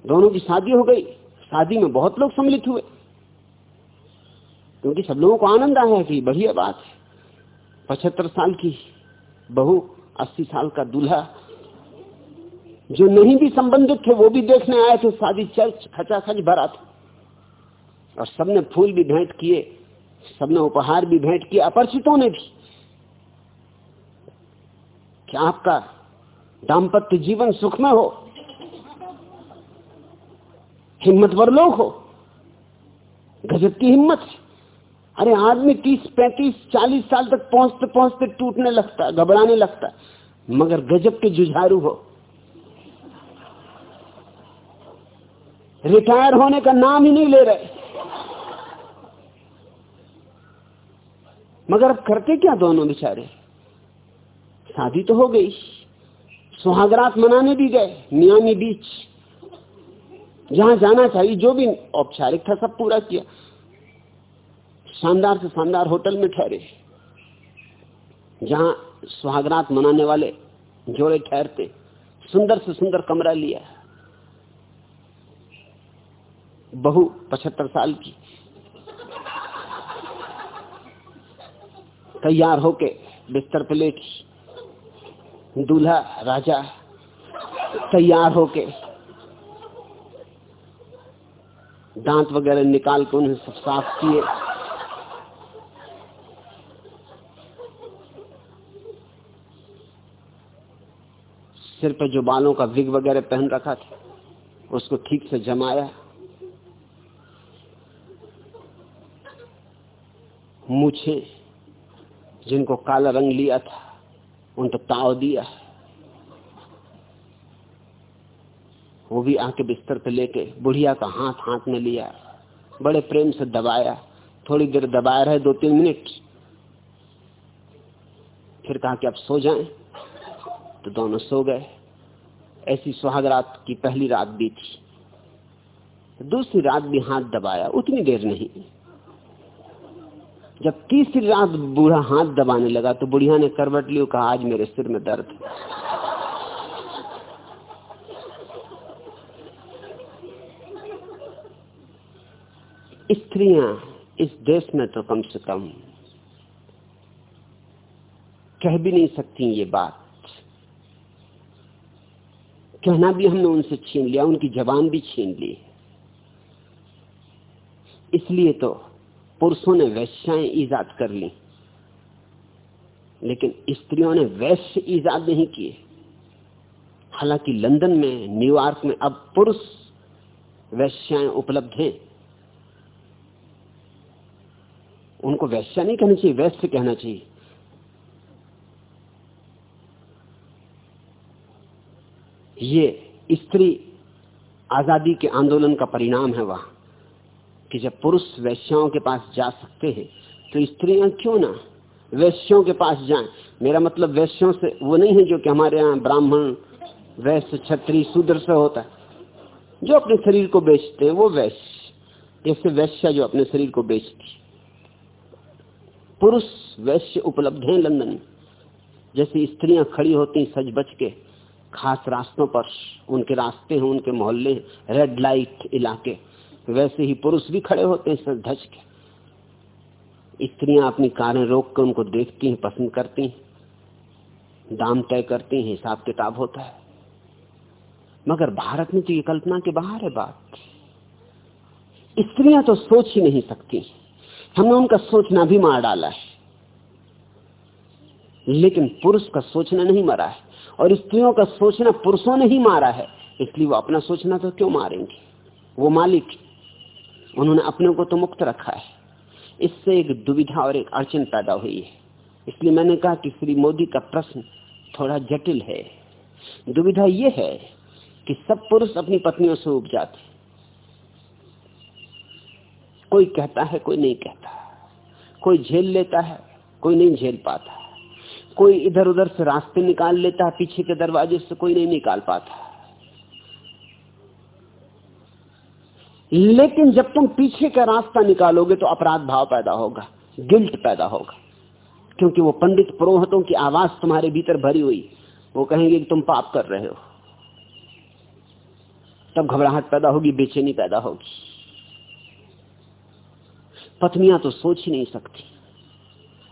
दोनों की शादी हो गई। शादी में बहुत लोग सम्मिलित हुए। क्योंकि सब लोगों को आनंद आया कि बढ़िया बात है। पचहत्तर साल की बहू, अस्सी साल का दूल्हा, जो नहीं भी संबंधित थे, वो भी देखने आए थे, शादी चर्च, खचाखच भरा था। और सबने फूल भी भेंट किए, सबने उपहार भी भेंट किए, अपरिचितों ने भी। क्या आपका दाम्पत्य जीवन सुख में हो, हिम्मतवर लोग हो, गजब की हिम्मत। है अरे आदमी तीस, पैंतीस, चालीस साल तक पहुँचते पहुँचते टूटने लगता, घबराने लगता। मगर गजब के जुझारू हो। रिटायर होने का नाम ही नहीं ले रहे। मगर अब करते क्या दोनों बेचारे? शादी तो हो गई। सुहागरात मनाने भी गए मियामी बीच। जहाँ जाना चाहिए, जो भी औपचारिक था, सब पूरा किया। शानदार से शानदार होटल में ठहरे। जहाँ सुहागरात मनाने वाले जोड़े ठहरते, सुंदर से सुंदर कमरा लिया बहु पचहत्तर साल की, तैयार होके बिस्तर पे लेटी। दूल्हा राजा तैयार होके दांत वगैरह निकाल के उन्हें सब साफ़ किए। सिर पे जो बालों का विग वगैरह पहन रखा था, उसको ठीक से जमाया। मुझे, जिनको काला रंग लिया था, उन तो ताव दिया। वो भी आके बिस्तर पे लेके बुढ़िया का हाथ हाथ में लिया, बड़े प्रेम से दबाया। थोड़ी देर दबाया रहे, दो तीन मिनट। फिर कहा कि अब सो जाएँ। तो दोनों सो गए। ऐसी सुहाग रात की पहली रात भी थी दूसरी रात भी हाथ दबाया, उतनी देर नहीं। जब तीसरी रात बूढ़ा हाथ दबाने लगा तो बुढ़िया ने करवट लियो कहा, आज मेरे सिर में दर्द स्त्रियाँ इस देश में तो कम से कम कह भी नहीं सकती ये बात। कहना भी हमने उनसे छीन लिया, उनकी जबान भी छीन ली। इसलिए तो पुरुषों ने वैश्याएँ ईजाद कर ली, लेकिन स्त्रियों ने वैश्य ईजाद नहीं किए। हालाँकि लंदन में, न्यूयॉर्क में अब पुरुष वैश्याएँ उपलब्ध हैं। उनको वैश्या नहीं कहना चाहिए, वैश्य कहना चाहिए। ये स्त्री आज़ादी के आंदोलन का परिणाम है वहाँ, कि जब पुरुष वैश्याओं के पास जा सकते हैं तो स्त्रियाँ क्यों ना वैश्यों के पास जाएँ? मेरा मतलब वैश्यों से वो नहीं है जो कि हमारे यहाँ ब्राह्मण, वैश्य छत्री शूद्र से होता है। जो अपने शरीर को बेचते हैं, वो वैश्य। जैसे वैश्य जो अपने शरीर को बेचती पुरुष वैश्य उपलब्ध है लंदन जैसे स्त्रियाँ खड़ी होती सज बच के खास रास्तों पर, उनके रास्ते हैं, उनके मोहल्ले रेड लाइट इलाके। वैसे ही पुरुष भी खड़े होते हैं सर धज के। स्त्रियाँ अपनी कारें रोक कर उनको देखती हैं, पसंद करती हैं। दाम तय करती हैं, हिसाब किताब होता है। मगर भारत में तो ये कल्पना के बाहर है बात। स्त्रियाँ तो सोच ही नहीं सकती। हमने उनका सोचना भी मार डाला है। लेकिन पुरुष का सोचना नहीं मरा है और स्त्रियों का सोचना पुरुषों ने ही मारा है, इसलिए वो अपना सोचना तो क्यों मारेंगे? वो मालिक, उन्होंने अपने को तो मुक्त रखा है। इससे एक दुविधा और एक अड़चन पैदा हुई है। इसलिए मैंने कहा कि श्री मोदी का प्रश्न थोड़ा जटिल है। दुविधा यह है कि सब पुरुष अपनी पत्नियों से उब जाते कोई कहता है, कोई नहीं कहता। कोई झेल लेता है, कोई नहीं झेल पाता। कोई इधर उधर से रास्ते निकाल लेता है पीछे के दरवाजे से कोई नहीं निकाल पाता। लेकिन जब तुम पीछे का रास्ता निकालोगे तो अपराध भाव पैदा होगा, गिल्ट पैदा होगा। क्योंकि वो पंडित पुरोहितों की आवाज़ तुम्हारे भीतर भरी हुई, वो कहेंगे कि तुम पाप कर रहे हो। तब घबराहट पैदा होगी, बेचैनी पैदा होगी। पत्नियाँ तो सोच ही नहीं सकती।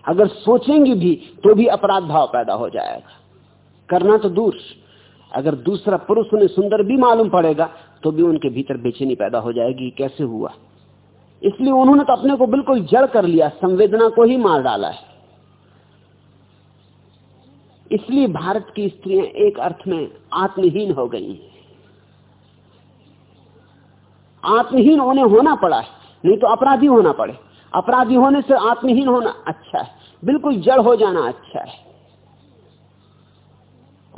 अगर सोचेंगी भी तो भी अपराध भाव पैदा हो जाएगा। करना तो दूर। अगर दूसरा पुरुष उन्हें सुंदर भी मालूम पड़ेगा तो भी उनके भीतर बेचैनी पैदा हो जाएगी। कैसे हुआ? इसलिए उन्होंने तो अपने को बिल्कुल जड़ कर लिया, संवेदना को ही मार डाला है। इसलिए भारत की स्त्रियाँ एक अर्थ में आत्महीन हो गई आत्महीन उन्हें होना पड़ा है, नहीं तो अपराधी होना पड़े। अपराधी होने से आत्महीन होना अच्छा है। बिल्कुल जड़ हो जाना अच्छा है।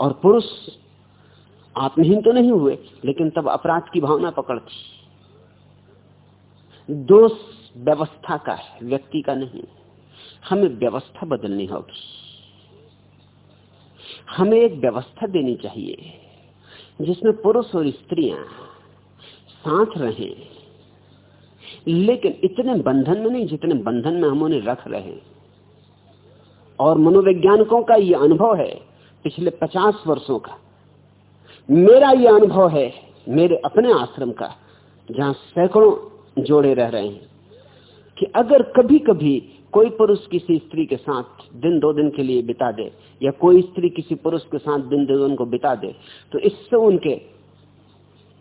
और पुरुष आत्महीन तो नहीं हुए, लेकिन तब अपराध की भावना पकड़ती। दोष व्यवस्था का है, व्यक्ति का नहीं। हमें व्यवस्था बदलनी होगी। हमें एक व्यवस्था देनी चाहिए, जिसमें पुरुष और स्त्रियाँ साथ रहें। लेकिन इतने बंधन में नहीं जितने बंधन में हम उन्हें रख रहे हैं। और मनोवैज्ञानिकों का यह अनुभव है पिछले पचास वर्षों का। मेरा यह अनुभव है मेरे अपने आश्रम का, जहाँ सैकड़ों जोड़े रह रहे हैं, कि अगर कभी कभी कोई पुरुष किसी स्त्री के साथ दिन दो दिन के लिए बिता दे, या कोई स्त्री किसी पुरुष के साथ दिन दो दिन को बिता दे तो इससे उनके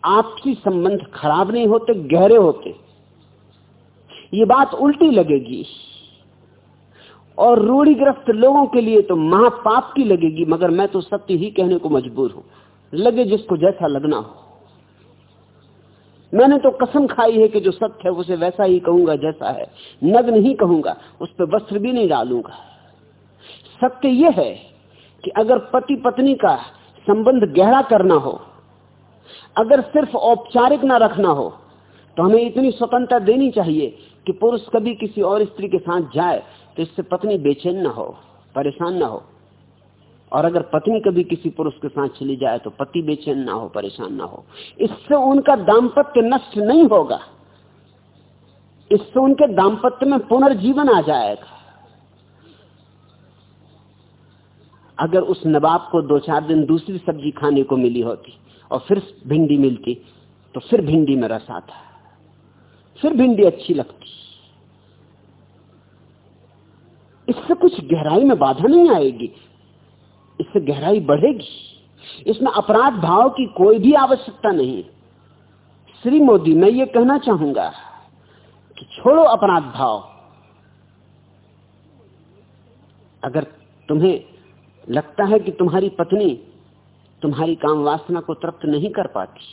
आपसी संबंध खराब नहीं होते, गहरे होते। ये बात उल्टी लगेगी। और रूढ़ीग्रस्त लोगों के लिए तो महापाप की लगेगी, मगर मैं तो सत्य ही कहने को मजबूर हूँ। लगे जिसको जैसा लगना हो। मैंने तो कसम खाई है कि जो सत्य है, उसे वैसा ही कहूँगा जैसा है। नग्न ही कहूँगा, उस पर वस्त्र भी नहीं डालूँगा। सत्य यह है कि अगर पति पत्नी का संबंध गहरा करना हो, अगर सिर्फ़ औपचारिक ना रखना हो तो हमें इतनी स्वतंत्रता देनी चाहिए कि पुरुष कभी किसी और स्त्री के साथ जाए तो इससे पत्नी बेचैन ना हो, परेशान ना हो। और अगर पत्नी कभी किसी पुरुष के साथ चली जाए तो पति बेचैन ना हो, परेशान ना हो। इससे उनका दाम्पत्य नष्ट नहीं होगा। इससे उनके दाम्पत्य में पुनर्जीवन आ जाएगा। अगर उस नवाब को दो चार दिन दूसरी सब्ज़ी खाने को मिली होती, और फिर भिंडी मिलती तो फिर भिंडी में रस आता फिर भिंडी अच्छी लगती। इससे कुछ गहराई में बाधा नहीं आएगी। इससे गहराई बढ़ेगी। इसमें अपराध भाव की कोई भी आवश्यकता नहीं। श्री मोदी, मैं ये कहना चाहूँगा कि छोड़ो अपराध भाव। अगर तुम्हें लगता है कि तुम्हारी पत्नी तुम्हारी काम वासना को तृप्त नहीं कर पाती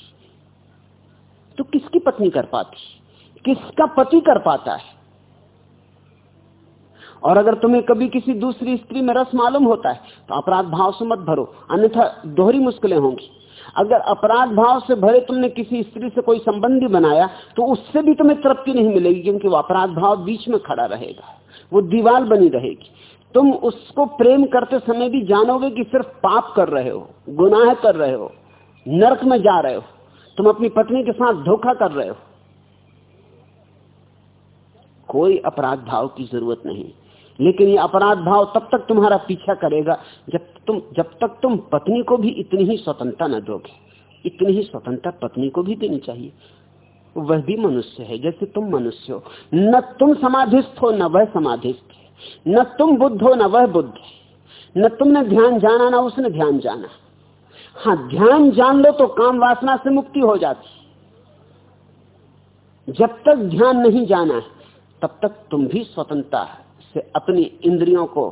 तो किसकी पत्नी कर पाती? किसका पति कर पाता है? और अगर तुम्हें कभी किसी दूसरी स्त्री में रस मालूम होता है तो अपराध भाव से मत भरो, अन्यथा दोहरी मुश्किलें होंगी। अगर अपराध भाव से भरे तुमने किसी स्त्री से कोई संबंधी बनाया तो उससे भी तुम्हें तृप्ति नहीं मिलेगी, क्योंकि वो अपराध भाव बीच में खड़ा रहेगा। वो दीवार बनी रहेगी। तुम उसको प्रेम करते समय भी जानोगे कि सिर्फ़ पाप कर रहे हो, गुनाह कर रहे हो, नरक में जा रहे हो। तुम अपनी पत्नी के साथ धोखा कर रहे हो। कोई अपराध भाव की ज़रूरत नहीं। लेकिन ये अपराध भाव तब तक तुम्हारा पीछा करेगा जब तुम, जब तक तुम पत्नी को भी इतनी ही स्वतंत्रता न दोगे। इतनी ही स्वतंत्रता पत्नी को भी देनी चाहिए। वह भी मनुष्य है, जैसे तुम मनुष्य हो। न तुम समाधिस्थ हो, न वह समाधिस्थ न तुम बुद्ध हो, न वह बुद्ध है। न तुमने ध्यान जाना, ना उसने ध्यान जाना। हाँ ध्यान जान लो तो काम वासना से मुक्ति हो जाती जब तक ध्यान नहीं जाना है तब तक तुम भी स्वतंत्रता से अपनी इंद्रियों को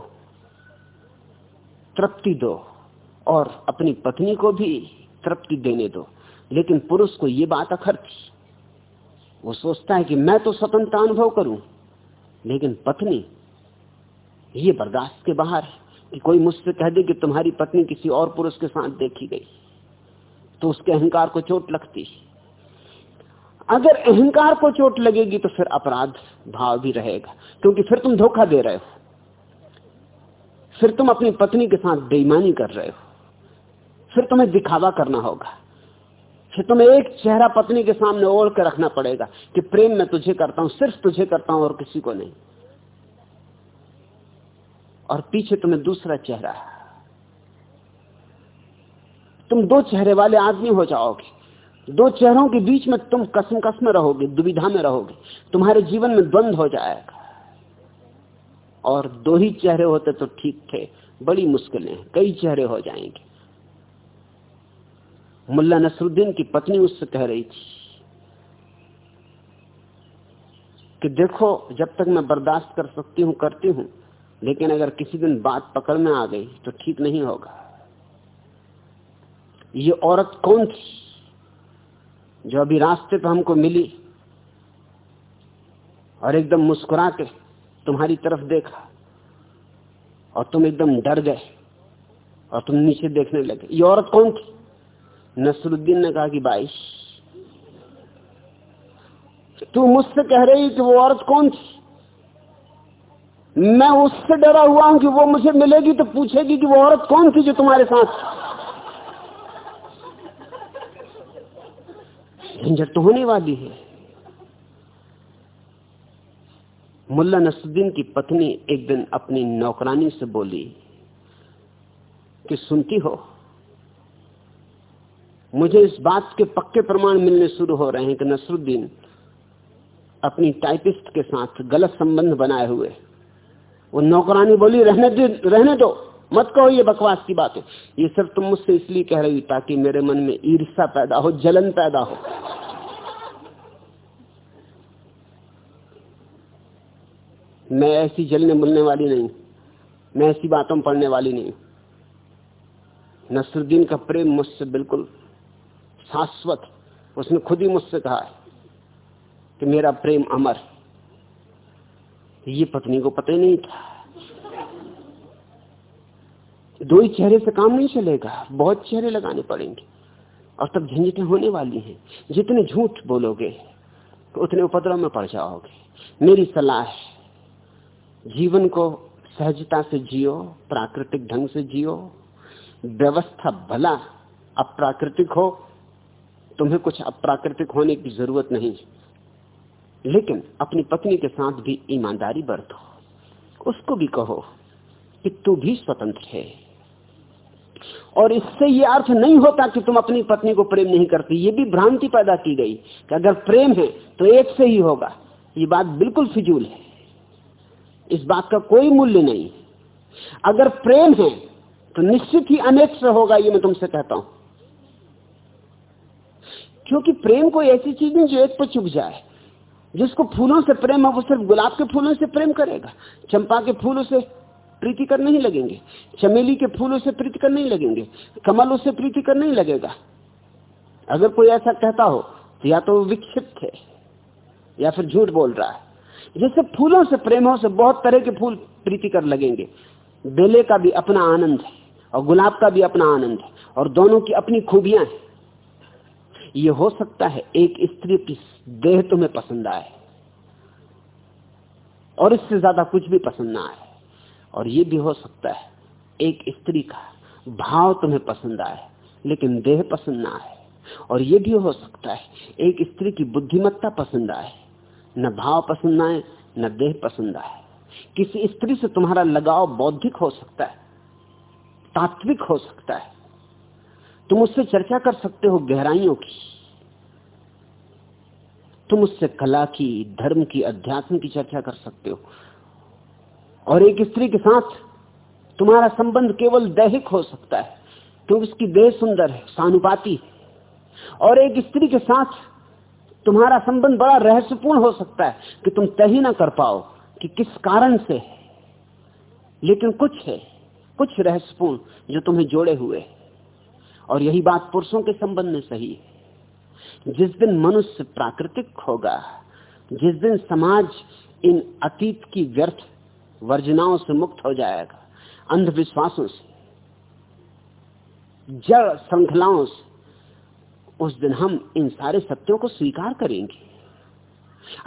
तृप्ति दो और अपनी पत्नी को भी तृप्ति देने दो। लेकिन पुरुष को यह बात अखर थी। वो सोचता है कि मैं तो स्वतंत्रता अनुभव करूँ, लेकिन पत्नी ये बर्दाश्त के बाहर है कि कोई मुझसे कह दे कि तुम्हारी पत्नी किसी और पुरुष के साथ देखी गई तो उसके अहंकार को चोट लगती है। अगर अहंकार को चोट लगेगी तो फिर अपराध भाव भी रहेगा, क्योंकि फिर तुम धोखा दे रहे हो। फिर तुम अपनी पत्नी के साथ बेईमानी कर रहे हो। फिर तुम्हें दिखावा करना होगा। फिर तुम्हें एक चेहरा पत्नी के सामने ओढ़ कर रखना पड़ेगा कि प्रेम मैं तुझे करता हूँ, सिर्फ़ तुझे करता हूँ और किसी को नहीं। और पीछे तुम्हें दूसरा चेहरा तुम दो चेहरे वाले आदमी हो जाओगे। दो चेहरों के बीच में तुम कसम कसम रहोगे, दुविधा में रहोगे, तुम्हारे जीवन में द्वंद हो जाएगा। और दो ही चेहरे होते तो ठीक थे, बड़ी मुश्किलें कई चेहरे हो जाएँगे। मुल्ला नसरुद्दीन की पत्नी उससे कह रही थी कि देखो, जब तक मैं बर्दाश्त कर सकती हूँ, करती हूँ, लेकिन अगर किसी दिन बात पकड़ में आ गई तो ठीक नहीं होगा। ये औरत कौन थी? जो अभी रास्ते पे हमको मिली और एकदम मुस्कुरा के तुम्हारी तरफ़ देखा और तुम एकदम डर गए और तुम नीचे देखने लगे। ये औरत कौन थी? नसरुद्दीन ने कहा कि बाईश तू मुझसे कह रही कि वो औरत कौन थी? मैं उससे डरा हुआ हूँ कि वो मुझे मिलेगी तो पूछेगी कि वो औरत कौन थी जो तुम्हारे साथ झंझट तो होने वाली है। मुल्ला नसुद्दीन की पत्नी एक दिन अपनी नौकरानी से बोली कि सुनती हो, मुझे इस बात के पक्के प्रमाण मिलने शुरू हो रहे हैं कि नसरुद्दीन अपनी टाइपिस्ट के साथ गलत संबंध बनाए हुए। वो नौकरानी बोली, रहने दो रहने दो। मत कहो ये बकवास की बात है। ये सब तुम मुझसे इसलिए कह रही ताकि मेरे मन में ईर्षा पैदा हो, जलन पैदा हो। मैं ऐसी जलने मिलने वाली नहीं, मैं ऐसी बातों में पढ़ने वाली नहीं। नसरुद्दीन का प्रेम मुझसे बिल्कुल शाश्वत, उसने खुद ही मुझसे कहा है कि मेरा प्रेम अमर। ये पत्नी को पता ही नहीं था। दो ही चेहरे से काम नहीं चलेगा, बहुत चेहरे लगाने पड़ेंगे। और तब झंझटें होने वाली हैं। जितने झूठ बोलोगे तो उतने उपद्रव में पड़ जाओगे। मेरी सलाह है, जीवन को सहजता से जियो, प्राकृतिक ढंग से जियो। व्यवस्था भला, अप्राकृतिक हो, तुम्हें कुछ अप्राकृतिक होने की ज़रूरत नहीं। लेकिन अपनी पत्नी के साथ भी ईमानदारी बरतो। उसको भी कहो कि तू भी स्वतंत्र है। और इससे ये अर्थ नहीं होता कि तुम अपनी पत्नी को प्रेम नहीं करती। ये भी भ्रांति पैदा की गई कि अगर प्रेम है तो एक से ही होगा। ये बात बिल्कुल फिजूल है। इस बात का कोई मूल्य नहीं। अगर प्रेम है तो निश्चित ही अनेक से होगा, ये मैं तुमसे कहता हूँ। क्योंकि प्रेम कोई ऐसी चीज़ नहीं जो एक पर चुप जाए। जिसको फूलों से प्रेम है, वो सिर्फ़ गुलाब के फूलों से प्रेम करेगा। चंपा के फूलों से प्रीति कर नहीं लगेंगे। चमेली के फूलों से प्रीति कर नहीं लगेंगे। कमल उससे प्रीति कर नहीं लगेगा। अगर कोई ऐसा कहता हो तो या तो विक्षिप्त है, या फिर झूठ बोल रहा है। जैसे फूलों से, प्रेमों से बहुत तरह के फूल प्रीति कर लगेंगे। बेले का भी अपना आनंद है, और गुलाब का भी अपना आनंद है, और दोनों की अपनी खूबियाँ हैं। ये हो सकता है एक स्त्री की देह तुम्हें पसंद आए, और इससे ज़्यादा कुछ भी पसंद ना आए। और ये भी हो सकता है, एक स्त्री का भाव तुम्हें पसंद आए, लेकिन देह पसंद ना आए, और ये भी हो सकता है, एक स्त्री की बुद्धिमत्ता पसंद आए, न भाव पसंद आए, न देह पसंद आए। किसी स्त्री से तुम्हारा लगाव बौद्धिक हो सकता है, तात्विक हो सकता है। तुम उससे चर्चा कर सकते हो गहराइयों की। तुम उससे कला की, धर्म की, अध्यात्म की चर्चा कर सकते हो। और एक स्त्री के साथ तुम्हारा संबंध केवल दैहिक हो सकता है, क्योंकि उसकी देह सुंदर है, सानुपाती और एक स्त्री के साथ तुम्हारा संबंध बड़ा रहस्यपूर्ण हो सकता है कि तुम तय ही ना कर पाओ कि किस कारण से लेकिन कुछ है, कुछ रहस्यपूर्ण जो तुम्हें जोड़े हुए और यही बात पुरुषों के संबंध में सही है। जिस दिन मनुष्य प्राकृतिक होगा, जिस दिन समाज इन अतीत की व्यर्थ वर्जनाओं से मुक्त हो जाएगा, अंधविश्वासों से, जड़ श्रृंखलाओं से, उस दिन हम इन सारे सत्यों को स्वीकार करेंगे।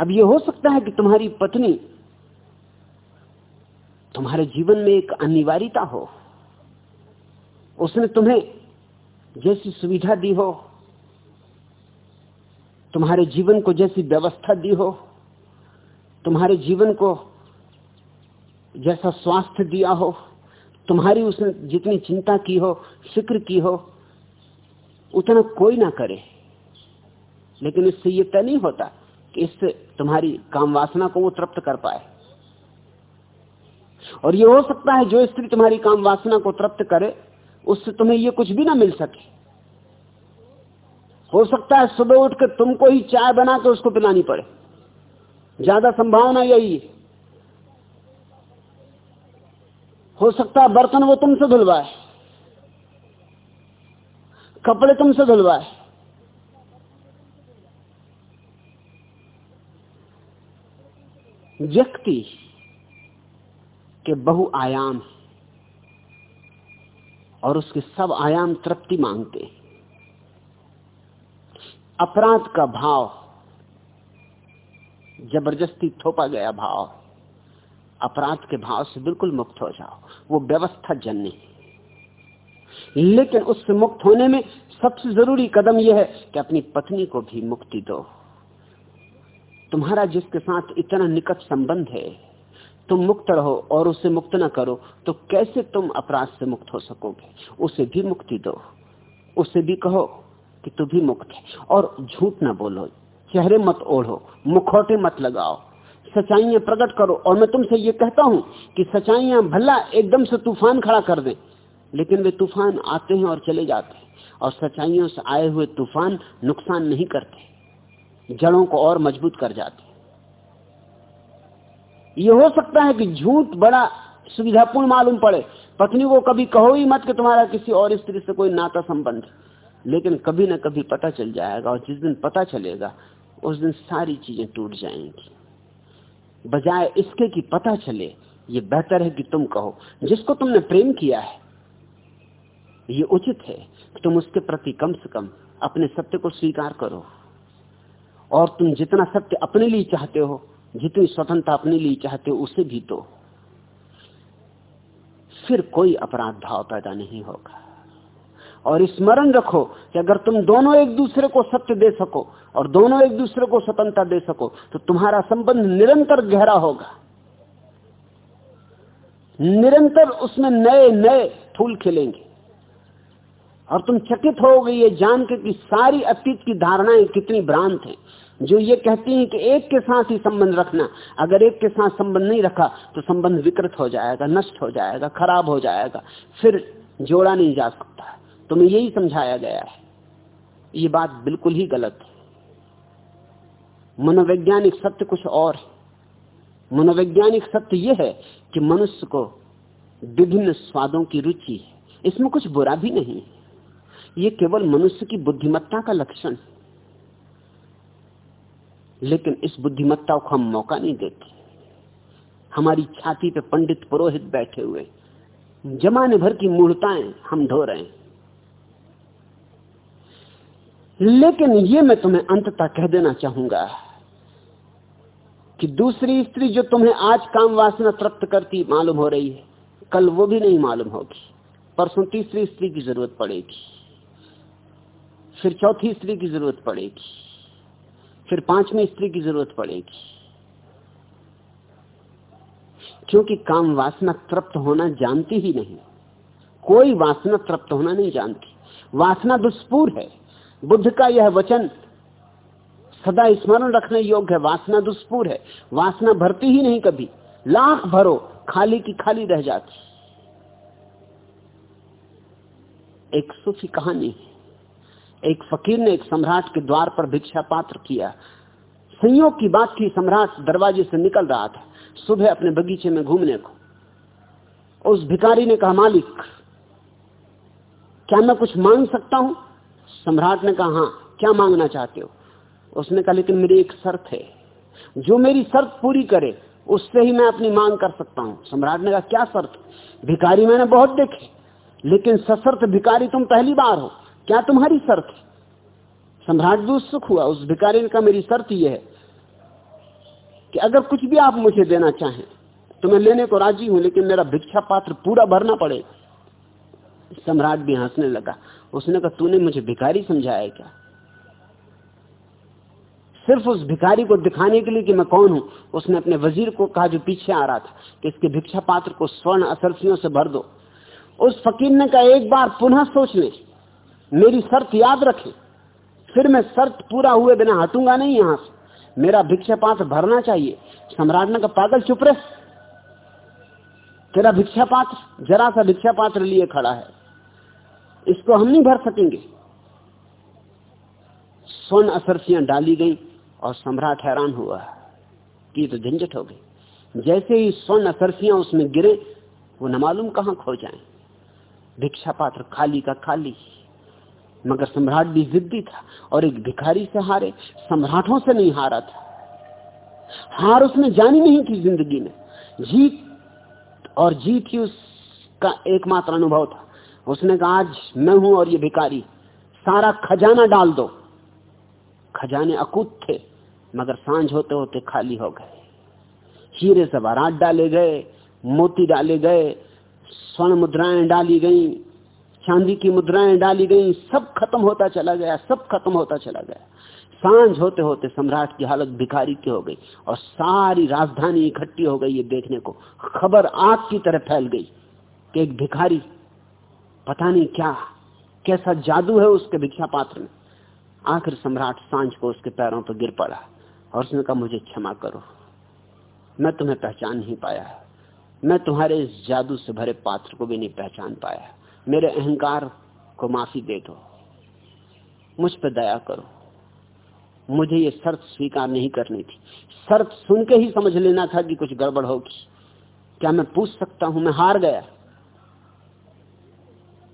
अब यह हो सकता है कि तुम्हारी पत्नी तुम्हारे जीवन में एक अनिवार्यता हो, उसने तुम्हें जैसी सुविधा दी हो, तुम्हारे जीवन को जैसी व्यवस्था दी हो, तुम्हारे जीवन को जैसा स्वास्थ्य दिया हो, तुम्हारी उसने जितनी चिंता की हो, फ़िक्र की हो, उतना कोई ना करे। लेकिन इससे यह तय नहीं होता कि इससे तुम्हारी काम वासना को वो तृप्त कर पाए। और ये हो सकता है जो स्त्री तुम्हारी काम वासना को तृप्त करे, उससे तुम्हें ये कुछ भी ना मिल सके। हो सकता है सुबह उठकर तुमको ही चाय बना के उसको पिलानी पड़े। ज़्यादा संभावना यही है। हो सकता है बर्तन वो तुमसे धुलवाए, कपड़े तुमसे धुलवाए। व्यक्ति के बहु आयाम और उसके सब आयाम तृप्ति मांगते अपराध का भाव, ज़बरदस्ती थोपा गया भाव। अपराध के भाव से बिल्कुल मुक्त हो जाओ। वो व्यवस्था जन्य है। लेकिन उससे मुक्त होने में सबसे ज़रूरी कदम यह है कि अपनी पत्नी को भी मुक्ति दो। तुम्हारा जिसके साथ इतना निकट संबंध है, तुम मुक्त रहो और उसे मुक्त ना करो तो कैसे तुम अपराध से मुक्त हो सकोगे? उसे भी मुक्ति दो। उसे भी कहो कि तू भी मुक्त है। और झूठ ना बोलो। चेहरे मत ओढ़ो। मुखौटे मत लगाओ। सच्चाइयाँ प्रकट करो। और मैं तुमसे ये कहता हूँ कि सच्चाइयाँ भला एकदम से तूफ़ान खड़ा कर दे, लेकिन वे तूफ़ान आते हैं और चले जाते हैं, और सच्चाइयों से आए हुए तूफ़ान नुकसान नहीं करते, जड़ों को और मज़बूत कर जाते ये हो सकता है कि झूठ बड़ा सुविधापूर्ण मालूम पड़े। पत्नी को कभी कहो ही मत कि तुम्हारा किसी और स्त्री से कोई नाता संबंध लेकिन कभी ना कभी पता चल जाएगा, और जिस दिन पता चलेगा, उस दिन सारी चीज़ें टूट जाएँगी। बजाय इसके कि पता चले, ये बेहतर है कि तुम कहो। जिसको तुमने प्रेम किया है, ये उचित है कि तुम उसके प्रति कम से कम अपने सत्य को स्वीकार करो। और तुम जितना सत्य अपने लिए चाहते हो, जितनी स्वतंत्रता अपने लिए चाहते हो, उसे भी दो। फिर कोई अपराध भाव पैदा नहीं होगा। और स्मरण रखो कि अगर तुम दोनों एक दूसरे को सत्य दे सको और दोनों एक दूसरे को स्वतंत्रता दे सको तो तुम्हारा संबंध निरंतर गहरा होगा। निरंतर उसमें नए नए फूल खिलेंगे। और तुम चकित हो गई ये जान के कि सारी अतीत की धारणाएँ कितनी भ्रांत हैं, जो ये कहती हैं कि एक के साथ ही संबंध रखना। अगर एक के साथ संबंध नहीं रखा तो संबंध विकृत हो जाएगा, नष्ट हो जाएगा, खराब हो जाएगा, फिर जोड़ा नहीं जा सकता तुम्हें यही समझाया गया है। ये बात बिल्कुल ही गलत है। मनोवैज्ञानिक सत्य कुछ और है। मनोवैज्ञानिक सत्य यह है कि मनुष्य को विभिन्न स्वादों की रुचि है। इसमें कुछ बुरा भी नहीं है। ये केवल मनुष्य की बुद्धिमत्ता का लक्षण है। लेकिन इस बुद्धिमत्ता को हम मौका नहीं देते। हमारी छाती पे पंडित पुरोहित बैठे हुए जमाने भर की मूर्ताएँ हम ढो रहे हैं। लेकिन ये मैं तुम्हें अंततः कह देना चाहूँगा कि दूसरी स्त्री जो तुम्हें आज काम वासना तृप्त करती, मालूम हो रही है। कल वो भी नहीं मालूम होगी। परसों तीसरी स्त्री की ज़रूरत पड़ेगी। फिर चौथी स्त्री की ज़रूरत पड़ेगी। फिर पांचवी स्त्री की ज़रूरत पड़ेगी। क्योंकि काम वासना तृप्त होना जानती ही नहीं। कोई वासना तृप्त होना नहीं जानती। वासना दुष्पूर है। बुद्ध का यह वचन सदा स्मरण रखने योग्य है, वासना दुष्पूर है। वासना भरती ही नहीं कभी। लाख भरो खाली की खाली रह जाती। एक सुखी कहानी एक फकीर ने एक सम्राट के द्वार पर भिक्षा पात्र किया। संयोग की बात थी सम्राट दरवाजे से निकल रहा था, सुबह अपने बगीचे में घूमने को। उस भिकारी ने कहा, मालिक, क्या मैं कुछ मांग सकता हूँ? सम्राट ने कहा हाँ क्या मांगना चाहते हो? उसने कहा, लेकिन मेरी एक शर्त है। जो मेरी शर्त पूरी करे, उससे ही मैं अपनी मांग कर सकता हूँ। सम्राट ने कहा, क्या शर्त? भिकारी मैंने बहुत देखे, लेकिन सशर्त भिकारी तुम पहली बार हो। क्या तुम्हारी शर्त है? सम्राट भी उत्सुक हुआ। उस भिकारी का मेरी शर्त यह है कि अगर कुछ भी आप मुझे देना चाहें तो मैं लेने को राज़ी हूँ, लेकिन मेरा भिक्षा पात्र पूरा भरना पड़ेगा। सम्राट भी हंसने लगा। उसने कहा, तूने मुझे भिखारी समझाया क्या? सिर्फ़ उस भिखारी को दिखाने के लिए कि मैं कौन हूँ। उसने अपने वज़ीर को कहा, जो पीछे आ रहा था, कि इसके भिक्षा पात्र को स्वर्ण असरफियों से भर दो। उस फकीर ने कहा, एक बार पुनः सोच ले। मेरी शर्त याद रखें। फिर मैं शर्त पूरा हुए बिना हटूँगा नहीं यहाँ से। मेरा भिक्षा पात्र भरना चाहिए। सम्राट ने कहा, पागल, चुप रहे। तेरा भिक्षा पात्र, जरा सा भिक्षा पात्र लिए खड़ा है। इसको हम नहीं भर सकेंगे। स्वर्ण असरसियाँ डाली गई और सम्राट हैरान हुआ कि तो झंझट हो गई। जैसे ही स्वर्ण असरसियाँ उसमें गिरे, वो न मालूम कहाँ खो जाए। भिक्षा पात्र खाली का खाली, मगर सम्राट भी जिद्दी था और एक भिखारी से हारे, सम्राटों से नहीं हारा था। हार उसने जानी नहीं थी ज़िंदगी में। जीत और जीत ही उसका एकमात्र अनुभव था। उसने कहा, आज मैं हूँ और ये भिखारी, सारा खजाना डाल दो। खजाने अकूत थे, मगर साँझ होते होते खाली हो गए। हीरे सवारात डाले गए, मोती डाले गए, स्वर्ण मुद्राएँ डाली गई, चांदी की मुद्राएँ डाली गई, सब खत्म होता चला गया, सब खत्म होता चला गया। साँझ होते होते सम्राट की हालत भिखारी की हो गई और सारी राजधानी इकट्ठी हो गई ये देखने को। खबर आग की तरह फैल गई कि एक भिखारी पता नहीं क्या, कैसा जादू है उसके भिक्षा पात्र में। आखिर सम्राट साँझ को उसके पैरों पर गिर पड़ा और उसने कहा, मुझे क्षमा करो। मैं तुम्हें पहचान नहीं पाया। मैं तुम्हारे इस जादू से भरे पात्र को भी नहीं पहचान पाया। मेरे अहंकार को माफ़ी दे दो। मुझ पर दया करो। मुझे ये शर्त स्वीकार नहीं करनी थी। शर्त सुन के ही समझ लेना था कि कुछ गड़बड़ होगी। क्या मैं पूछ सकता हूँ? मैं हार गया।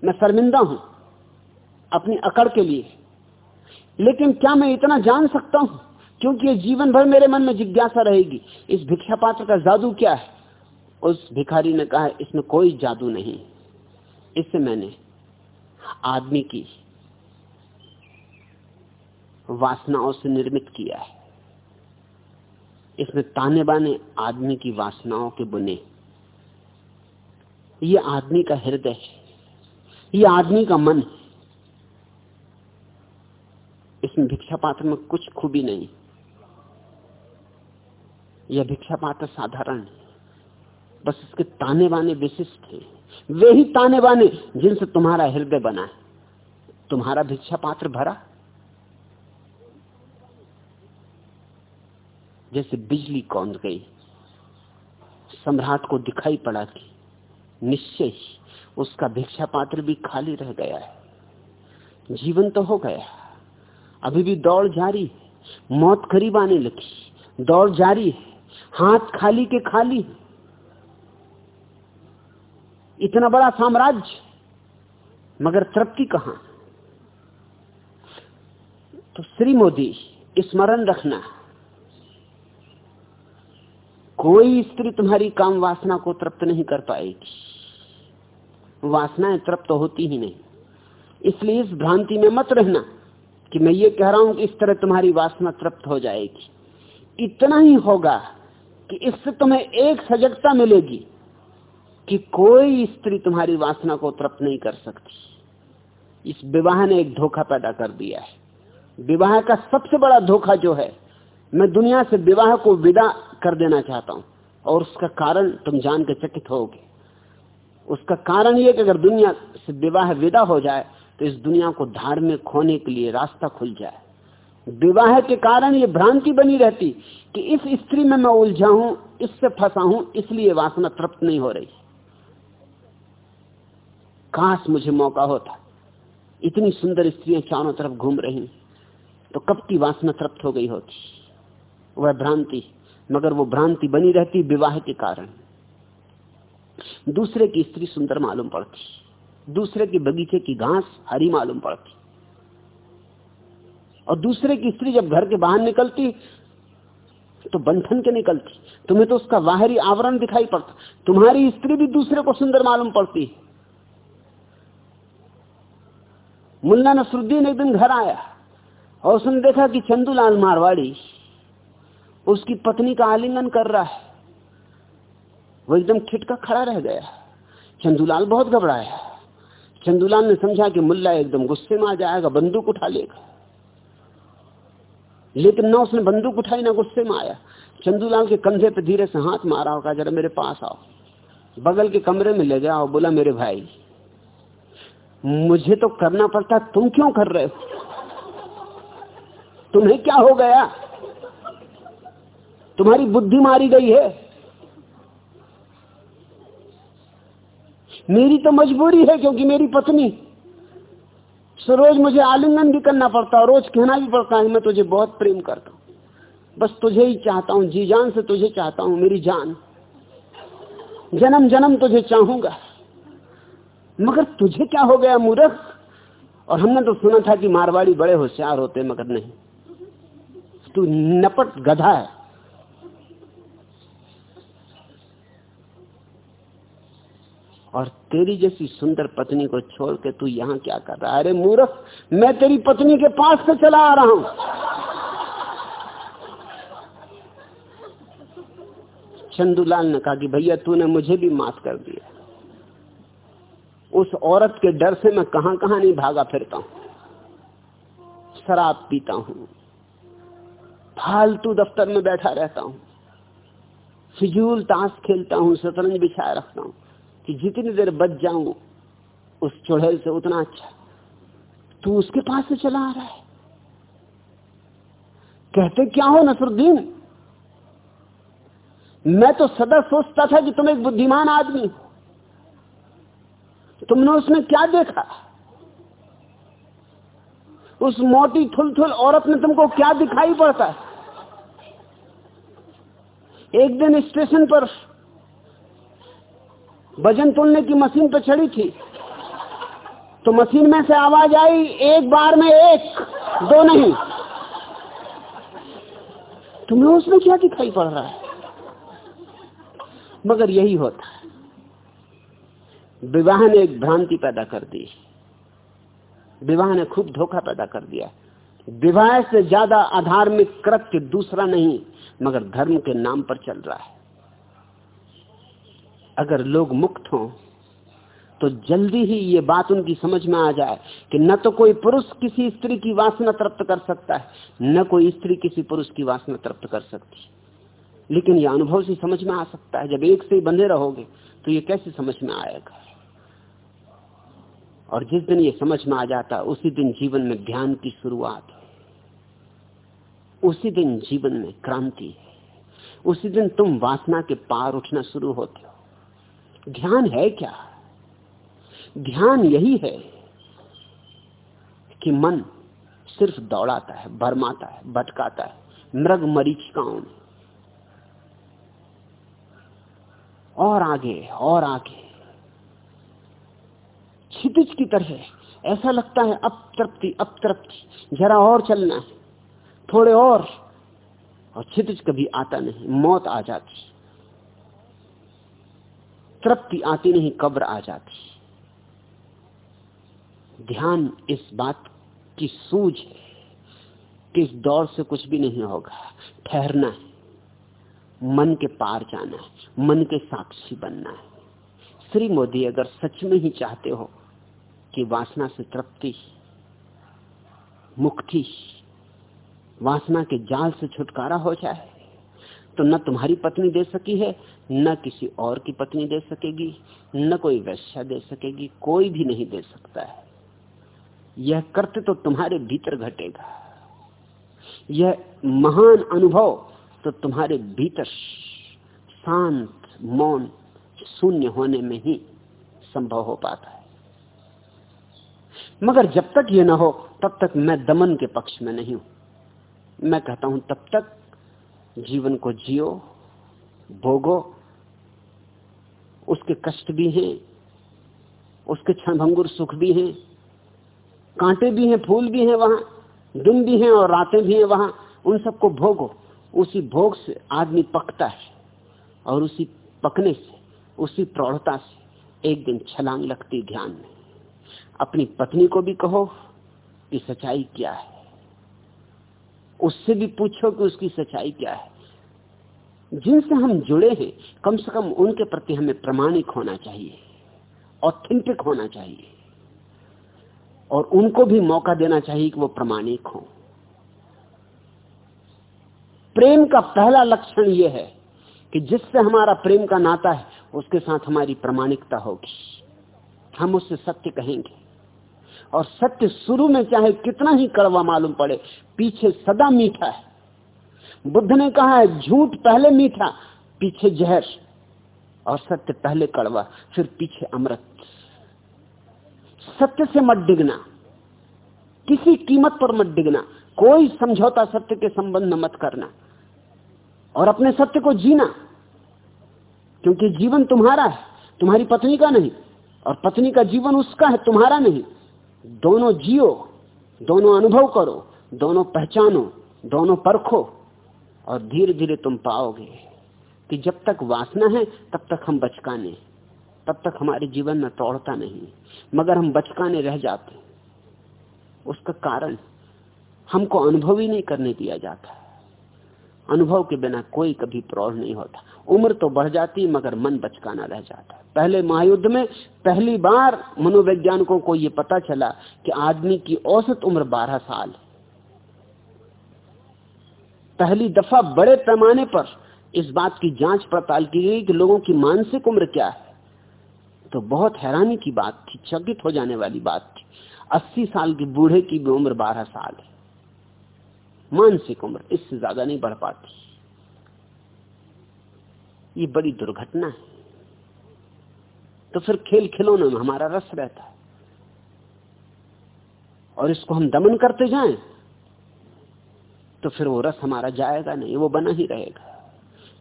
मैं शर्मिंदा हूँ अपनी अकड़ के लिए। लेकिन क्या मैं इतना जान सकता हूँ? क्योंकि ये जीवन भर मेरे मन में जिज्ञासा रहेगी, इस भिक्षा पात्र का जादू क्या है? उस भिखारी ने कहा, इसमें कोई जादू नहीं। इससे मैंने आदमी की वासनाओं से निर्मित किया है। इसमें ताने बाने आदमी की वासनाओं के बुने। ये आदमी का हृदय है। ये आदमी का मन। है इसमें भिक्षा पात्र में कुछ खूबी नहीं। यह भिक्षा पात्र साधारण है। बस इसके ताने बाने विशिष्ट है। वे ही ताने बाने जिनसे तुम्हारा हृदय बना है। तुम्हारा भिक्षा पात्र भरा। जैसे बिजली कौंद गई। सम्राट को दिखाई पड़ा कि निश्चय ही उसका भिक्षा पात्र भी खाली रह गया है। जीवन तो हो गया। अभी भी दौड़ जारी है। मौत करीब आने लगी। दौड़ जारी है। हाथ खाली के खाली इतना बड़ा साम्राज्य, मगर तृप्ति कहाँ? तो श्री मोदी, स्मरण रखना। कोई स्त्री तुम्हारी काम वासना को तृप्त नहीं कर पाएगी। वासनाएँ तृप्त तो होती ही नहीं। इसलिए इस भ्रांति में मत रहना कि मैं ये कह रहा हूँ कि इस तरह तुम्हारी वासना तृप्त हो जाएगी। इतना ही होगा कि इससे तुम्हें एक सजगता मिलेगी कि कोई स्त्री तुम्हारी वासना को तृप्त नहीं कर सकती। इस विवाह ने एक धोखा पैदा कर दिया है। विवाह का सबसे बड़ा धोखा जो है, मैं दुनिया से विवाह को विदा कर देना चाहता हूँ और उसका कारण तुम जान के चकित होगे। उसका कारण यह कि अगर दुनिया से विवाह विदा हो जाए तो इस दुनिया को धार्मिक होने के लिए रास्ता खुल जाए। विवाह के कारण ये भ्रांति बनी रहती कि इस स्त्री में मैं उलझा हूँ, इससे फंसा हूँ, इसलिए वासना तृप्त नहीं हो रही। काश मुझे मौका होता। इतनी सुंदर स्त्रियाँ चारों तरफ़ घूम रही तो कब की वासना तृप्त हो गई होती? वह भ्रांति, मगर वो भ्रांति बनी रहती विवाह के कारण। दूसरे की स्त्री सुंदर मालूम पड़ती। दूसरे के बगीचे की घास हरी मालूम पड़ती। और दूसरे की स्त्री जब घर के बाहर निकलती तो बंधन के निकलती। तुम्हें तो उसका बाहरी आवरण दिखाई पड़ता। तुम्हारी स्त्री भी दूसरे को सुंदर मालूम पड़ती। मुल्ला नसरुद्दीन एक दिन घर आया और उसने देखा कि चंदूलाल मारवाड़ी उसकी पत्नी का आलिंगन कर रहा है। वो एकदम खिटका खड़ा रह गया। चंदूलाल बहुत घबराया। चंदूलाल ने समझा कि मुल्ला एकदम गुस्से में आ जाएगा, बंदूक उठा लेगा। लेकिन ना उसने बंदूक उठाई, ना गुस्से में आया। चंदूलाल के कंधे पे धीरे से हाथ मारा होगा जरा मेरे पास आओ। बगल के कमरे में ले गया बोला, मेरे भाई, मुझे तो करना पड़ता, तुम क्यों कर रहे हो? तुम्हें क्या हो गया? तुम्हारी बुद्धि मारी गई है। मेरी तो मजबूरी है क्योंकि मेरी पत्नी। रोज मुझे आलिंगन भी करना पड़ता है रोज कहना भी पड़ता है, मैं तुझे बहुत प्रेम करता हूँ। बस तुझे ही चाहता हूँ, जी जान से तुझे चाहता हूँ, मेरी जान। जन्म जन्म तुझे चाहूँगा। मगर तुझे क्या हो गया, मूर्ख? और हमने तो सुना था कि मारवाड़ी बड़े होशियार होते मगर नहीं। तू नपट गधा है। और तेरी जैसी सुंदर पत्नी को छोड़ के तू यहाँ क्या कर रहा है? अरे मूर्ख, मैं तेरी पत्नी के पास से चला आ रहा हूँ। चंदूलाल ने कहा कि भैया, तूने मुझे भी माफ़ कर दिया। उस औरत के डर से मैं कहाँ कहाँ नहीं भागा फिरता हूँ। शराब पीता हूँ। फालतू दफ्तर में बैठा रहता हूँ। फिजूल ताश खेलता हूँ, शतरंज बिछाए रखता हूँ। कि जितनी देर बच जाऊँ, उस चुड़ैल से उतना अच्छा। तू उसके पास से चला आ रहा है। कहते क्या हो नसरुद्दीन? मैं तो सदा सोचता था कि तुम एक बुद्धिमान आदमी तुमने उसमें क्या देखा? उस मोटी थुल औरत में तुमको क्या दिखाई पड़ता? है एक दिन स्टेशन पर वज़न तोलने की मशीन पर चढ़ी थी। तो मशीन में से आवाज़ आई, एक बार में एक, दो नहीं। तुम्हें उसमें क्या दिखाई पड़ रहा है? मगर यही होता है। विवाह ने एक भ्रांति पैदा कर दी। विवाह ने खूब धोखा पैदा कर दिया। विवाह से ज़्यादा अधार्मिक कृत्य दूसरा नहीं, मगर धर्म के नाम पर चल रहा है। अगर लोग मुक्त हों तो जल्दी ही ये बात उनकी समझ में आ जाए कि न तो कोई पुरुष किसी स्त्री की वासना तृप्त कर सकता है, न कोई स्त्री किसी पुरुष की वासना तृप्त कर सकती लेकिन यह अनुभव से समझ में आ सकता है, जब एक से ही बंधे रहोगे तो ये कैसे समझ में आएगा? और जिस दिन ये समझ में आ जाता, उसी दिन जीवन में ध्यान की शुरुआत है। उसी दिन जीवन में क्रांति है। उसी दिन तुम वासना के पार उठना शुरू होते हो ध्यान है क्या? ध्यान यही है कि मन सिर्फ़ दौड़ाता है, भरमाता है, भटकाता है, मृग मरीचिकाओं में। और आगे और आगे। क्षितिज की तरह ऐसा लगता है अब तृप्ति अब तृप्ति। जरा और चलना है, थोड़े और। और क्षितिज कभी आता नहीं, मौत आ जाती। तृप्ति आती नहीं, कब्र आ जाती। ध्यान इस बात की सूझ कि इस दौर से कुछ भी नहीं होगा। ठहरना है, मन के पार जाना है, मन के साक्षी बनना है। श्री मोदी, अगर सच में ही चाहते हो कि वासना से तृप्ति, मुक्ति, वासना के जाल से छुटकारा हो जाए तो न तुम्हारी पत्नी दे सकी है न किसी और की पत्नी दे सकेगी, न कोई वैश्या दे सकेगी, कोई भी नहीं दे सकता है। यह कर्त तो तुम्हारे भीतर घटेगा। यह महान अनुभव तो तुम्हारे भीतर शांत, मौन, शून्य होने में ही संभव हो पाता है। मगर जब तक ये ना हो, तब तक मैं दमन के पक्ष में नहीं हूँ। मैं कहता हूँ, तब तक जीवन को जियो, भोगो उसके कष्ट भी हैं, उसके क्षणभंगुर सुख भी हैं, कांटे भी हैं, फूल भी हैं वहाँ, दिन भी हैं और रातें भी हैं वहाँ, उन सबको भोगो। उसी भोग से आदमी पकता है और उसी पकने से, उसी प्रौढ़ता से एक दिन छलांग लगती ध्यान में। अपनी पत्नी को भी कहो कि सच्चाई क्या है? उससे भी पूछो कि उसकी सच्चाई क्या है? जिनसे हम जुड़े हैं, कम से कम उनके प्रति हमें प्रमाणिक होना चाहिए ऑथेंटिक होना चाहिए। और उनको भी मौका देना चाहिए कि वो प्रमाणिक हो। प्रेम का पहला लक्षण यह है कि जिससे हमारा प्रेम का नाता है, उसके साथ हमारी प्रमाणिकता होगी। हम उससे सत्य कहेंगे। और सत्य शुरू में चाहे कितना ही कड़वा मालूम पड़े, पीछे सदा मीठा है। बुद्ध ने कहा है झूठ पहले मीठा, पीछे जहर और सत्य पहले कड़वा, फिर पीछे अमृत. सत्य से मत डिगना। किसी कीमत पर मत डिगना। कोई समझौता सत्य के संबंध में मत करना। और अपने सत्य को जीना। क्योंकि जीवन तुम्हारा है, तुम्हारी पत्नी का नहीं, और पत्नी का जीवन उसका है, तुम्हारा नहीं। दोनों जियो, दोनों अनुभव करो, दोनों पहचानो, दोनों परखो। और धीरे धीरे तुम पाओगे कि जब तक वासना है, तब तक हम बचकाने तब तक हमारे जीवन में तोड़ता नहीं मगर हम बचकाने रह जाते उसका कारण, हमको अनुभव ही नहीं करने दिया जाता। अनुभव के बिना कोई कभी प्रौढ़ नहीं होता। उम्र तो बढ़ जाती, मगर मन बचकाना रह जाता पहले महायुद्ध में, पहली बार मनोवैज्ञानिकों को यह पता चला कि आदमी की औसत उम्र 12 साल पहली दफ़ा बड़े पैमाने पर इस बात की जाँच पड़ताल की गई कि लोगों की मानसिक उम्र क्या है। तो बहुत हैरानी की बात थी, चकित हो जाने वाली बात थी। अस्सी साल के बूढ़े की भी उम्र बारह साल है। मानसिक उम्र इससे ज़्यादा नहीं बढ़ पाती। ये बड़ी दुर्घटना है। तो फिर खेल खिलौने में हमारा रस रहता है। और इसको हम दमन करते जाएँ? तो फिर वो रस हमारा जाएगा नहीं, वो बना ही रहेगा।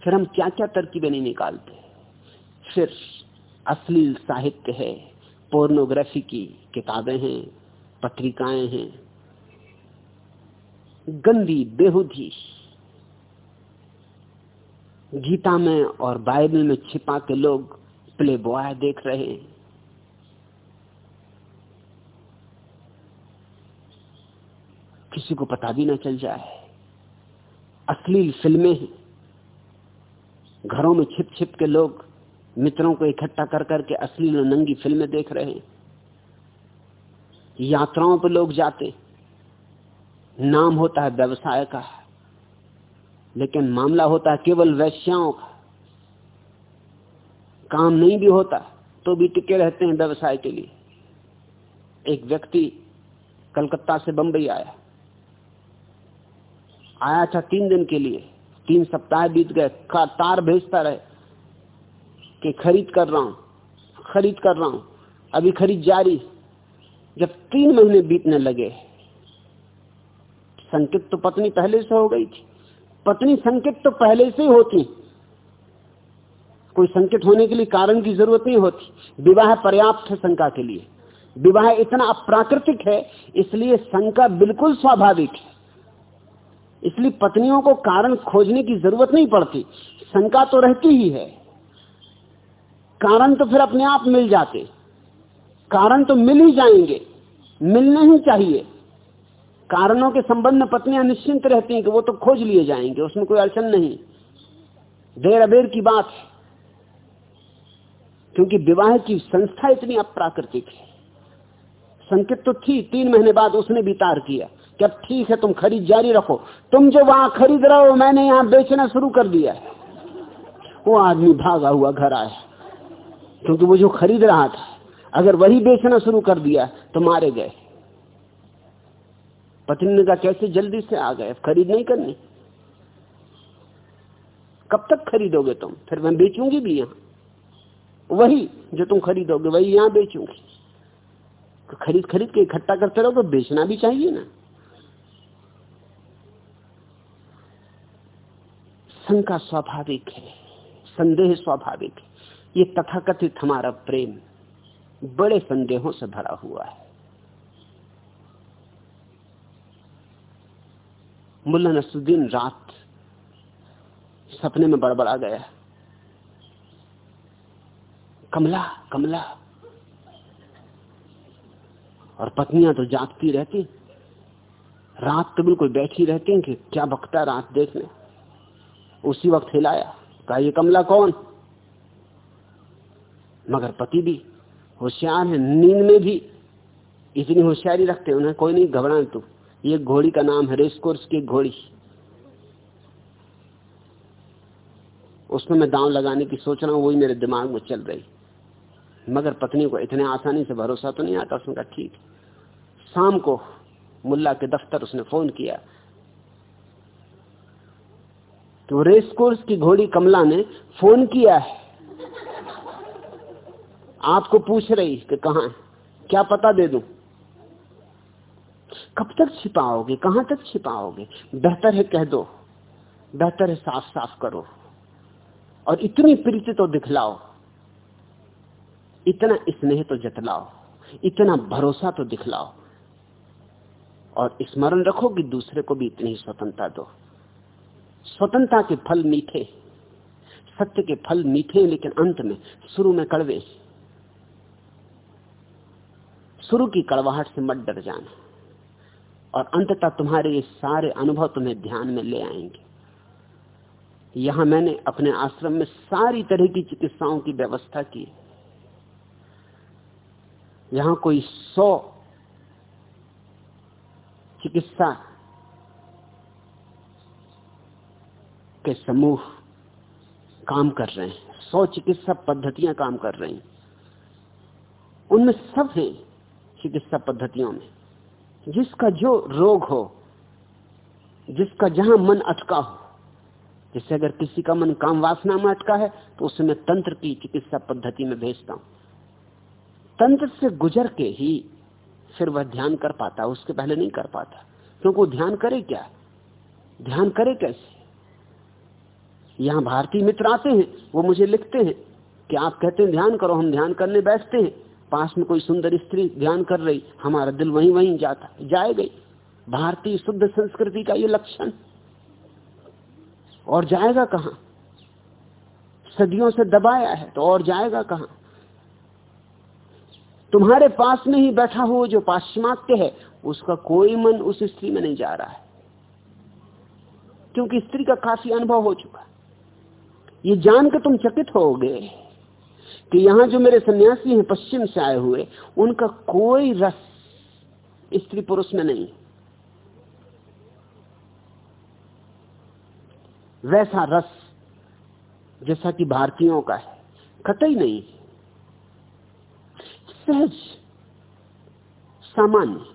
फिर हम क्या क्या तरकीबें नहीं निकालते? फिर अश्लील साहित्य है, पोर्नोग्राफी की किताबें हैं, पत्रिकाएँ हैं। गंदी, बेहुदी। गीता में और बाइबल में छिपा के लोग प्ले बॉय देख रहे हैं। किसी को पता भी ना चल जाए। अश्लील फ़िल्में हैं। घरों में छिप छिप के लोग मित्रों को इकट्ठा कर करके अश्लील नंगी फ़िल्में देख रहे हैं। यात्राओं पर लोग जाते नाम होता है व्यवसाय का, लेकिन मामला होता है केवल वैश्याओं का। काम नहीं भी होता तो भी टिके रहते हैं व्यवसाय के लिए। एक व्यक्ति कलकत्ता से बंबई आया। आया था तीन दिन के लिए। तीन सप्ताह बीत गए तार भेजता रहे कि खरीद कर रहा हूँ, खरीद कर रहा हूँ। अभी खरीद जारी। जब तीन महीने बीतने लगे, संकेत तो पत्नी पहले से हो गई थी। पत्नी संकेत तो पहले से ही होती। कोई संकेत होने के लिए कारण की ज़रूरत नहीं होती। विवाह पर्याप्त है शंका के लिए। विवाह इतना अप्राकृतिक है, इसलिए शंका बिल्कुल स्वाभाविक है। इसलिए पत्नियों को कारण खोजने की ज़रूरत नहीं पड़ती। शंका तो रहती ही है। कारण तो फिर अपने आप मिल जाते। कारण तो मिल ही जाएँगे। मिलने ही चाहिए। कारणों के संबंध में पत्नियाँ निश्चिंत रहती हैं कि वो तो खोज लिए जाएँगे, उसमें कोई अड़चन नहीं। देर अबेर की बात क्योंकि विवाह की संस्था इतनी अप्राकृतिक है। संकेत तो थी, तीन महीने बाद उसने भी तार किया। कि अब ठीक है तुम खरीद जारी रखो। तुम जो वहाँ खरीद रहे हो, मैंने यहाँ बेचना शुरू कर दिया वो आदमी भागा हुआ घर आया। क्योंकि वो जो खरीद रहा था, अगर वही बेचना शुरू कर दिया तो मारे गए। पत्नी ने कहा, कैसे जल्दी से आ गए? खरीद नहीं करनी। कब तक खरीदोगे तुम? फिर मैं बेचूँगी भी यहाँ। वही जो तुम खरीदोगे, वही यहाँ बेचूँगी। तो खरीद खरीद के इकट्ठा करते रहो तो बेचना भी चाहिए ना। शंका स्वाभाविक है, संदेह स्वाभाविक है। ये तथाकथित हमारा प्रेम बड़े संदेहों से भरा हुआ है। मुल्ला नसुद्दीन रात सपने में बड़बड़ा गया। कमला कमला। और पत्नियाँ तो जागती रहती रात तो बिल्कुल बैठी रहती कि क्या बकता रात देखने। उसी वक्त हिलाया। कहा, ये कमला कौन? मगर पति भी, होशियार है, नींद में भी। इतनी होशियारी रखते उन्हें कोई नहीं, घबरा तू। ये घोड़ी का नाम है रेसकोर्स की घोड़ी। उसमें मैं दांव लगाने की सोच रहा हूँ, वही मेरे दिमाग में चल रही। मगर पत्नी को इतने आसानी से भरोसा तो नहीं आता? उसने कहा, ठीक शाम को मुल्ला के दफ्तर उसने फ़ोन किया। तो रेस कोर्स की घोड़ी कमला ने फ़ोन किया है। आपको पूछ रही कि कहा क्या पता दे दू? कब तक छिपाओगे? कहाँ तक छिपाओगे? बेहतर है कह दो। बेहतर है साफ़ साफ़ करो। और इतनी प्रीति तो दिखलाओ। इतना स्नेह तो जतलाओ। इतना भरोसा तो दिखलाओ। और स्मरण रखो कि दूसरे को भी इतनी स्वतंत्रता दो। स्वतंत्रता के फल मीठे। सत्य के फल मीठे लेकिन अंत में शुरू में कड़वे। शुरू की कड़वाहट से मत डर जाना। और अंततः तुम्हारे ये सारे अनुभव तुम्हें ध्यान में ले आएँगे। यहाँ मैंने अपने आश्रम में सारी तरह की चिकित्साओं की व्यवस्था की। यहाँ कोई सौ चिकित्सा के समूह काम कर रहे हैं सौ चिकित्सा पद्धतियाँ काम कर रही उनमें सब है चिकित्सा पद्धतियों में। जिसका जो रोग हो, जिसका जहाँ मन अटका हो, जैसे अगर किसी का मन काम वासना में अटका है तो उसे मैं तंत्र की चिकित्सा पद्धति में भेजता हूँ। तंत्र से गुजर के ही फिर वह ध्यान कर पाता, उसके पहले नहीं कर पाता। क्योंकि वो ध्यान करे क्या? ध्यान करे कैसे? यहाँ भारतीय मित्र आते हैं, वो मुझे लिखते हैं कि आप कहते हैं, ध्यान करो, हम ध्यान करने बैठते हैं। पास में कोई सुंदर स्त्री ध्यान कर रही, हमारा दिल वहीं वहीं जाता, जाए गई। भारतीय शुद्ध संस्कृति का ये लक्षण। और जाएगा कहा? सदियों से दबाया है तो और जाएगा कहा? तुम्हारे पास में ही बैठा हो जो पाश्चिमात्य है, उसका कोई मन उस स्त्री में नहीं जा रहा है। क्योंकि स्त्री का काफ़ी अनुभव हो चुका ये जान के तुम चकित हो कि यहाँ जो मेरे सन्यासी हैं, पश्चिम से आए हुए, उनका कोई रस स्त्री पुरुष में नहीं। वैसा रस जैसा कि भारतीयों का है, कतई नहीं। सहज, सामान्य।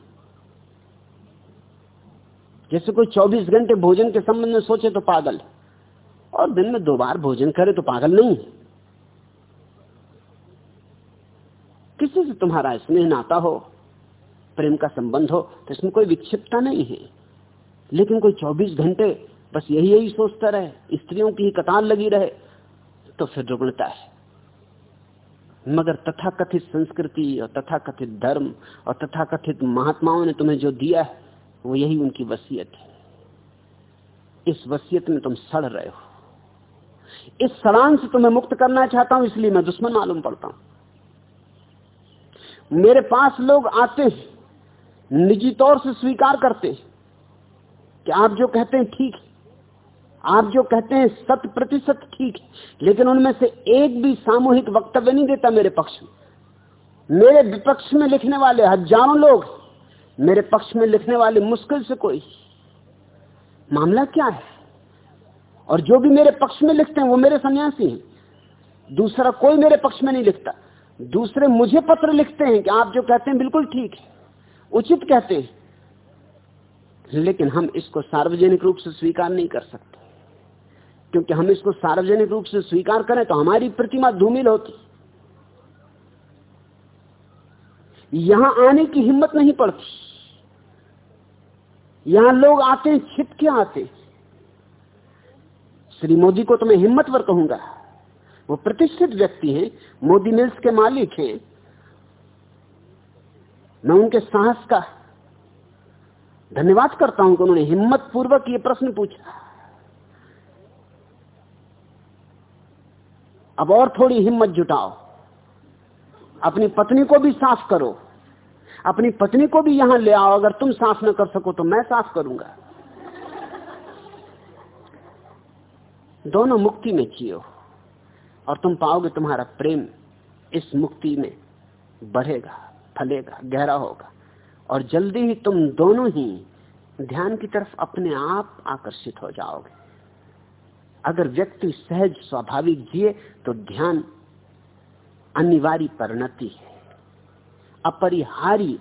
जैसे कोई 24 घंटे भोजन के संबंध में सोचे तो पागल। और दिन में दो बार भोजन करे तो पागल नहीं किसी से तुम्हारा स्नेह नाता हो, प्रेम का संबंध हो तो इसमें कोई विक्षिप्तता नहीं है। लेकिन कोई 24 घंटे बस यही यही सोचता रहे, स्त्रियों की ही कतार लगी रहे तो फिर रुग्णता है। मगर तथाकथित संस्कृति और तथाकथित धर्म और तथाकथित महात्माओं ने तुम्हें जो दिया है, वो यही उनकी वसीयत है। इस वसीयत में तुम सड़ रहे हो। इस सड़ान से तुम्हें मुक्त करना चाहता हूँ, इसलिए मैं दुश्मन मालूम पड़ता हूँ। मेरे पास लोग आते हैं, निजी तौर से स्वीकार करते हैं कि आप जो कहते हैं ठीक है, आप जो कहते हैं शत प्रतिशत ठीक लेकिन उनमें से एक भी सामूहिक वक्तव्य नहीं देता मेरे पक्ष में। मेरे विपक्ष में लिखने वाले हज़ारों लोग मेरे पक्ष में लिखने वाले मुश्किल से कोई। मामला क्या है? और जो भी मेरे पक्ष में लिखते हैं, वो मेरे सन्यासी हैं। दूसरा कोई मेरे पक्ष में नहीं लिखता। दूसरे मुझे पत्र लिखते हैं कि आप जो कहते हैं, बिल्कुल ठीक है। उचित कहते हैं। लेकिन हम इसको सार्वजनिक रूप से स्वीकार नहीं कर सकते। क्योंकि हम इसको सार्वजनिक रूप से स्वीकार करें तो हमारी प्रतिमा धूमिल होती। यहाँ आने की हिम्मत नहीं पड़ती। यहाँ लोग आते हैं छिप के आते श्री मोदी को तो मैं हिम्मतवर कहूँगा। वो प्रतिष्ठित व्यक्ति हैं, मोदी मिल्स के मालिक हैं। मैं उनके साहस का धन्यवाद करता हूँ कि उन्होंने हिम्मत पूर्वक ये प्रश्न पूछा। अब और थोड़ी हिम्मत जुटाओ। अपनी पत्नी को भी साफ़ करो। अपनी पत्नी को भी यहाँ ले आओ। अगर तुम साफ़ न कर सको तो मैं साफ़ करूँगा। दोनों मुक्ति में जियो। और तुम पाओगे तुम्हारा प्रेम इस मुक्ति में बढ़ेगा, फलेगा, गहरा होगा। और जल्दी ही तुम दोनों ही ध्यान की तरफ़ अपने आप आकर्षित हो जाओगे। अगर व्यक्ति सहज स्वाभाविक जिए तो ध्यान अनिवार्य परिणति है। अपरिहार्य